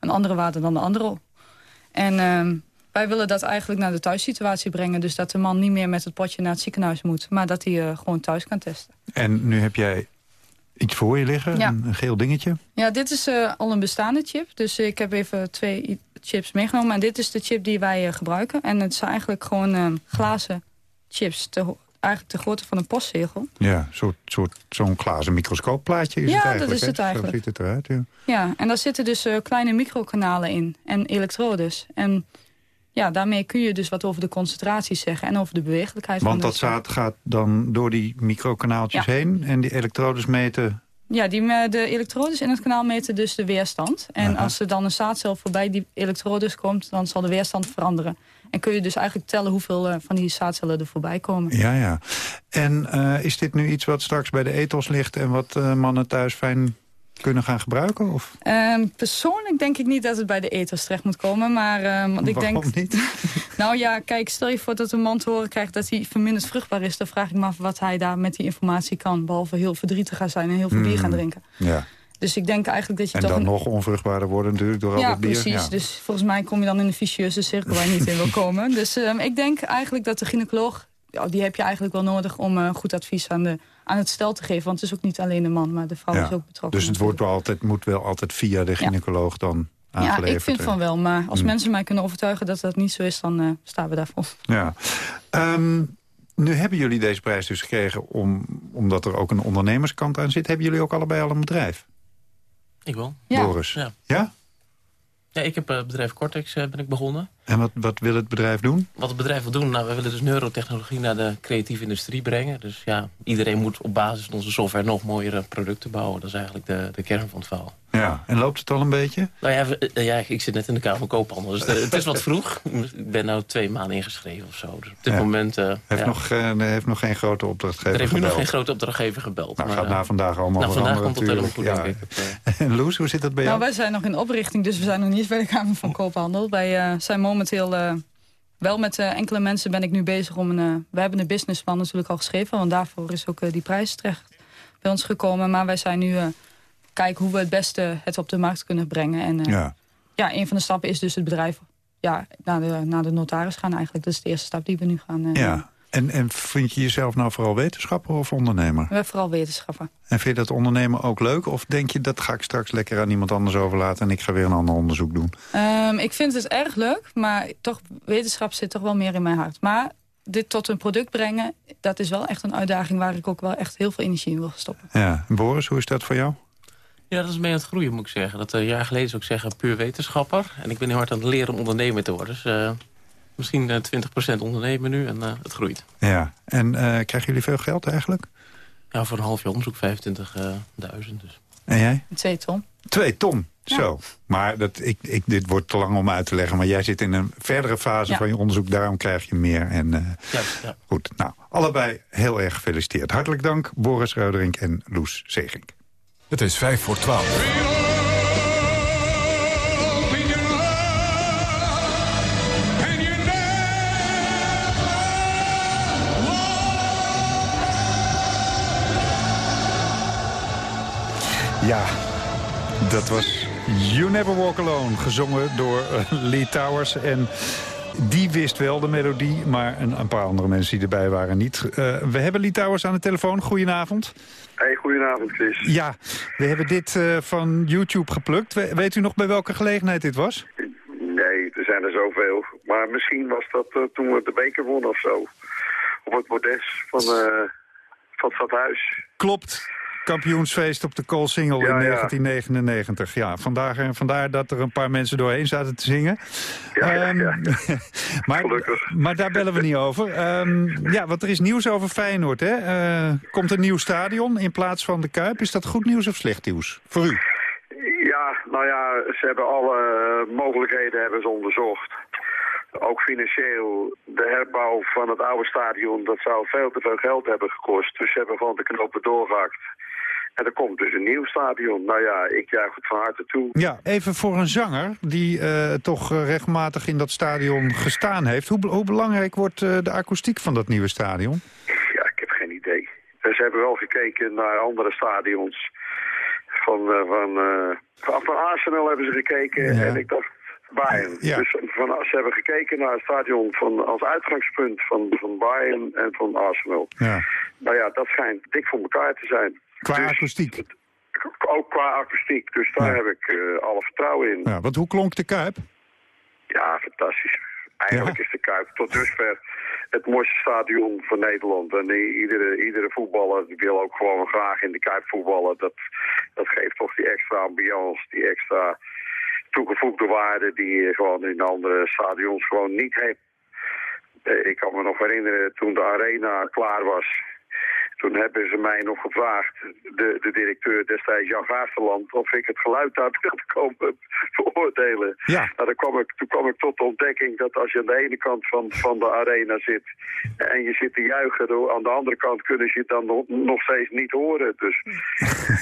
een andere waarde dan de andere. En ehm, wij willen dat eigenlijk naar de thuissituatie brengen. Dus dat de man niet meer met het potje naar het ziekenhuis moet. Maar dat hij gewoon thuis kan testen. En nu heb jij iets voor je liggen, ja. een, een, geel dingetje. Ja, dit is uh, al een bestaande chip. Dus ik heb even twee chips meegenomen. En dit is de chip die wij uh, gebruiken. En het zijn eigenlijk gewoon uh, glazen chips. Te, eigenlijk de grootte van een postzegel. Ja, zo'n soort, zo'n glazen microscoopplaatje is ja, het eigenlijk. dat is het hè? eigenlijk. Zo ziet het eruit, ja. Ja, en daar zitten dus kleine microkanalen in. En elektrodes. En ja, daarmee kun je dus wat over de concentraties zeggen. En over de bewegelijkheid Want van dat zaad gaat dan door die microkanaaltjes Ja. heen. En die elektrodes meten Ja, die, me- de elektrodes in het kanaal meten dus de weerstand. En Aha. als er dan een zaadcel voorbij die elektrodes komt... dan zal de weerstand veranderen. En kun je dus eigenlijk tellen hoeveel eh, van die zaadcellen er voorbij komen. Ja, ja. En eh, is dit nu iets wat straks bij de ethos ligt... en wat eh, mannen thuis fijn kunnen gaan gebruiken? Of? Ehm, persoonlijk denk ik niet dat het bij de ethos terecht moet komen. Maar ehm, want ik Waarom denk... niet? (laughs) Nou ja, kijk, stel je voor dat een man te horen krijgt dat hij verminderd vruchtbaar is. Dan vraag ik me af wat hij daar met die informatie kan. Behalve heel verdrietig gaan zijn en heel veel bier gaan Hmm. drinken. Ja. Dus ik denk eigenlijk dat je En toch... dan een- nog onvruchtbaarder worden natuurlijk door al ja, dat bier. precies. Dus volgens mij kom je dan in een vicieuze cirkel waar je niet in wil (laughs) komen. Dus ehm, ik denk eigenlijk dat de gynaecoloog... Ja, die heb je eigenlijk wel nodig om eh, goed advies aan, de, aan het stel te geven. Want het is ook niet alleen de man, maar de vrouw Ja. is ook betrokken. Dus het wordt wel altijd, moet wel altijd via de gynaecoloog dan Ja, aangeleverd. ik vind hè? van wel. Maar als Hmm. mensen mij kunnen overtuigen dat dat niet zo is... dan eh, staan we daarvoor. Ja. Ehm, nu hebben jullie deze prijs dus gekregen om, omdat er ook een ondernemerskant aan zit. Hebben jullie ook allebei al een bedrijf? Ik wel. Boris? Ja. Ja? Ja, ik heb het bedrijf Cortex eh, ben ik begonnen. En wat, wat wil het bedrijf doen? Wat het bedrijf wil doen, nou, we willen dus neurotechnologie naar de creatieve industrie brengen. Dus ja, iedereen moet op basis van onze software nog mooiere producten bouwen. Dat is eigenlijk de, de kern van het verhaal. Ja. En loopt het al een beetje? Nou ja, we- eh, ja, ik zit net in de Kamer van Koophandel, dus de- het is wat vroeg. Ik ben nu twee maanden ingeschreven of zo. Dus op dit Ja. moment... eh, Heeft, ja, nog, eh, nee, heeft nog geen grote opdrachtgever er heeft nu nog geen grote opdrachtgever gebeld. Nou, maar, gaat na vandaag allemaal nou, vandaag komt het helemaal goed, denk ik. En (laughs) Loes, hoe zit dat bij Nou, jou? wij zijn nog in oprichting, dus we zijn nog niet bij de Kamer van Koophandel. Wij eh, zijn momenteel eh, wel met eh, enkele mensen ben ik nu bezig om een... eh, we hebben een businessplan natuurlijk al geschreven, want daarvoor is ook die prijs terecht bij ons gekomen. Maar wij zijn nu kijken hoe we het beste het op de markt kunnen brengen. En Ja. ja, een van de stappen is dus het bedrijf ja, naar, de, naar de notaris gaan eigenlijk. Dat is de eerste stap die we nu gaan. Ja. En, en vind je jezelf nou vooral wetenschapper of ondernemer? We vooral wetenschappen. En vind je dat ondernemen ook leuk? Of denk je, dat ga ik straks lekker aan iemand anders overlaten... en ik ga weer een ander onderzoek doen? Ehm, ik vind het erg leuk, maar toch, wetenschap zit toch wel meer in mijn hart. Maar dit tot een product brengen, dat is wel echt een uitdaging... waar ik ook wel echt heel veel energie in wil stoppen. Ja. En Boris, hoe is dat voor jou? Ja, dat is mee aan het groeien, moet ik zeggen. Dat eh, een jaar geleden zou ik zeggen puur wetenschapper. En ik ben heel hard aan het leren om ondernemer te worden. Dus eh, misschien eh 20% ondernemer nu en eh, het groeit. Ja. En eh, krijgen jullie veel geld eigenlijk? Ja, voor een half jaar onderzoek 25.000. dus. En jij? Twee ton. Twee ton. Zo. Maar dat, ik, ik, dit wordt te lang om uit te leggen. Maar jij zit in een verdere fase Ja. van je onderzoek. Daarom krijg je meer. En, eh, Ja, ja. Goed. Nou, allebei heel erg gefeliciteerd. Hartelijk dank, Boris Reuderink en Loes Zegink. Het is vijf voor twaalf. Ja, dat was You Never Walk Alone, gezongen door eh, Lee Towers. En die wist wel de melodie, maar een, een paar andere mensen die erbij waren niet. Uh, we hebben Litouwers aan de telefoon. Goedenavond. Hey, goedenavond Chris. Ja, we hebben dit uh, van YouTube geplukt. We, weet u nog bij welke gelegenheid dit was? Nee, er zijn er zoveel. Maar misschien was dat uh, toen we de beker wonnen of zo. Op het bordes van, van het stadhuis. Klopt kampioensfeest op de Koolsingel ja, in 1999. Ja, vandaag, en vandaar dat er een paar mensen doorheen zaten te zingen. Ja, um, ja, (laughs) maar, maar daar bellen we niet over. Um, ja, want er is nieuws over Feyenoord. Hè? Uh, komt een nieuw stadion in plaats van de Kuip. Is dat goed nieuws of slecht nieuws voor u? Ja, nou ja, ze hebben alle mogelijkheden hebben ze onderzocht. Ook financieel, de herbouw van het oude stadion, dat zou veel te veel geld hebben gekost. Dus ze hebben gewoon de knopen doorgehakt. En er komt dus een nieuw stadion. Nou ja, ik juich het van harte toe. Ja, even voor een zanger die uh, toch uh, regelmatig in dat stadion gestaan heeft. Hoe, hoe belangrijk wordt uh, de akoestiek van dat nieuwe stadion? Ja, ik heb geen idee. Ze hebben wel gekeken naar andere stadions. Van, van, van, van Arsenal hebben ze gekeken. Ja. En ik dacht, Bayern. Ja. Dus van, ze hebben gekeken naar het stadion van, als uitgangspunt van, van Bayern en van Arsenal. Ja. Nou ja, dat schijnt dik voor elkaar te zijn. Qua dus, akoestiek? Ook qua akoestiek, dus daar ja. heb ik uh, alle vertrouwen in. Ja, want hoe klonk de Kuip? Ja, fantastisch. Eigenlijk ja. is de Kuip tot dusver het mooiste stadion van Nederland. En iedere, iedere voetballer wil ook gewoon graag in de Kuip voetballen. Dat, dat geeft toch die extra ambiance, die extra toegevoegde waarde die je gewoon in andere stadions gewoon niet hebt. Ik kan me nog herinneren toen de arena klaar was toen hebben ze mij nog gevraagd, de, de directeur destijds Jan Gaasterland, of ik het geluid daar wilde komen (laughs) beoordelen. Ja. Nou, dan kwam ik, toen kwam ik tot de ontdekking dat als je aan de ene kant van, van de arena zit en je zit te juichen, aan de andere kant kunnen ze het dan nog, nog steeds niet horen. Dus,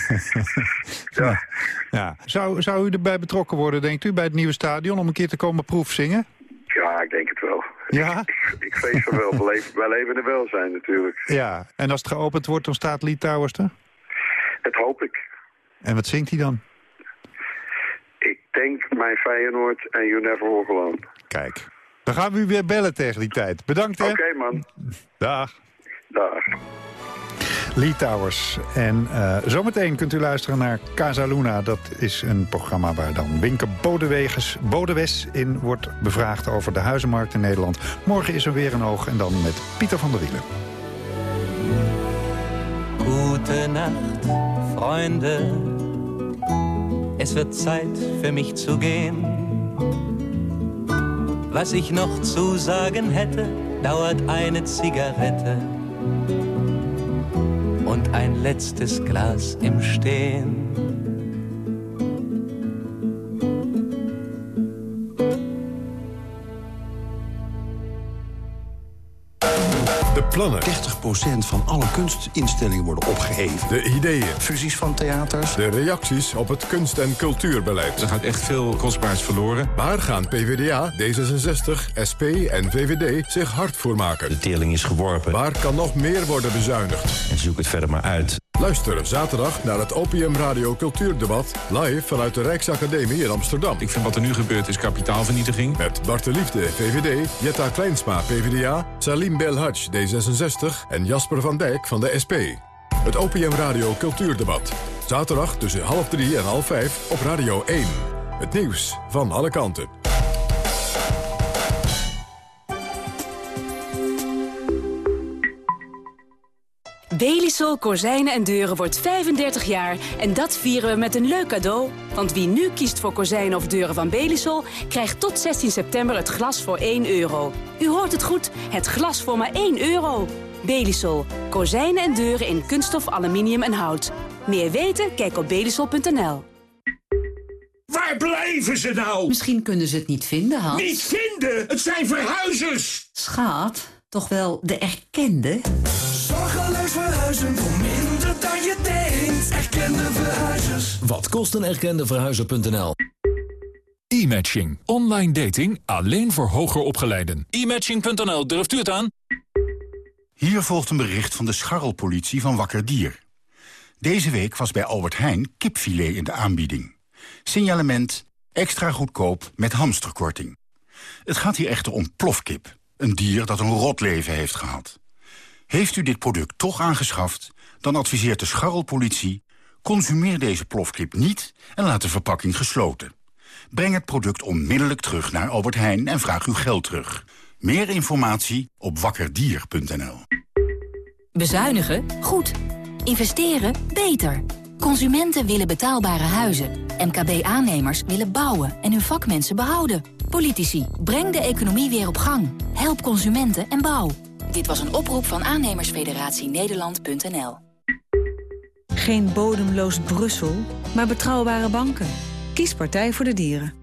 (laughs) ja. ja. Zou, zou u erbij betrokken worden, denkt u, bij het nieuwe stadion om een keer te komen proefzingen? Ja, ik denk het wel. Ja? Ik, ik vrees er wel. wij, leven, wij leven er wel zijn natuurlijk. Ja, en als het geopend wordt, dan staat Lee Towers er? Het hoop ik. En wat zingt hij dan? Ik denk mijn Feyenoord en You Never Walk Alone. Kijk, dan gaan we u weer bellen tegen die tijd. Bedankt, hè? Oké, okay, man. Dag. Dag. Lee Towers. En uh, zometeen kunt u luisteren naar Casa Luna. Dat is een programma waar dan Winke Bodewes in wordt bevraagd over de huizenmarkt in Nederland. Morgen is er weer een oog en dan met Pieter van der Wielen. Gute Nacht, Freunde. Es wird Zeit für mich zu gehen. Was ich noch zu sagen hätte, dauert eine Zigarette ein letztes Glas im Stehen. Plannen. 30% van alle kunstinstellingen worden opgeheven. De ideeën. Fusies van theaters. De reacties op het kunst- en cultuurbeleid. Er gaat echt veel kostbaars verloren. Waar gaan PvdA, D66, SP en VVD zich hard voor maken? De teerling is geworpen. Waar kan nog meer worden bezuinigd? En zoek het verder maar uit. Luister zaterdag naar het Opium Radio Cultuurdebat... live vanuit de Rijksacademie in Amsterdam. Ik vind wat er nu gebeurt is kapitaalvernietiging. Met Bart de Liefde, VVD, Jetta Kleinsma, PvdA... Salim Belhaj, D66 en Jasper van Dijk van de SP. Het Opium Radio Cultuurdebat. Zaterdag tussen half drie en half vijf op Radio 1. Het nieuws van alle kanten. Belisol Kozijnen en Deuren wordt 35 jaar en dat vieren we met een leuk cadeau. Want wie nu kiest voor kozijnen of deuren van Belisol... krijgt tot 16 september het glas voor 1 euro. U hoort het goed, het glas voor maar 1 euro. Belisol. Kozijnen en deuren in kunststof, aluminium en hout. Meer weten? Kijk op belisol.nl. Waar blijven ze nou? Misschien kunnen ze het niet vinden, Hans. Niet vinden? Het zijn verhuizers! Schaat, toch wel de erkende? Verhuizen voor minder dan je denkt. Erkende verhuizers. Wat kost een erkende verhuizer.nl? E-matching. Online dating alleen voor hoger opgeleiden. E-matching.nl, durft u het aan? Hier volgt een bericht van de scharrelpolitie van Wakker Dier. Deze week was bij Albert Heijn kipfilet in de aanbieding. Signalement extra goedkoop met hamsterkorting. Het gaat hier echter om plofkip. Een dier dat een rot leven heeft gehad. Heeft u dit product toch aangeschaft, dan adviseert de scharrelpolitie... consumeer deze plofkip niet en laat de verpakking gesloten. Breng het product onmiddellijk terug naar Albert Heijn en vraag uw geld terug. Meer informatie op wakkerdier.nl. Bezuinigen? Goed. Investeren? Beter. Consumenten willen betaalbare huizen. MKB-aannemers willen bouwen en hun vakmensen behouden. Politici, breng de economie weer op gang. Help consumenten en bouw. Dit was een oproep van aannemersfederatie Nederland.nl. Geen bodemloos Brussel, maar betrouwbare banken. Kies Partij voor de Dieren.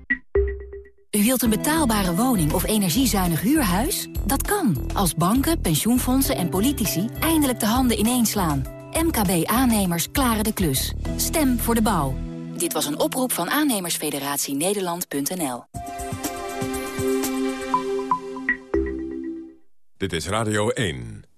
U wilt een betaalbare woning of energiezuinig huurhuis? Dat kan, als banken, pensioenfondsen en politici eindelijk de handen ineenslaan. MKB-aannemers klaren de klus. Stem voor de bouw. Dit was een oproep van aannemersfederatie Nederland.nl. Dit is Radio 1.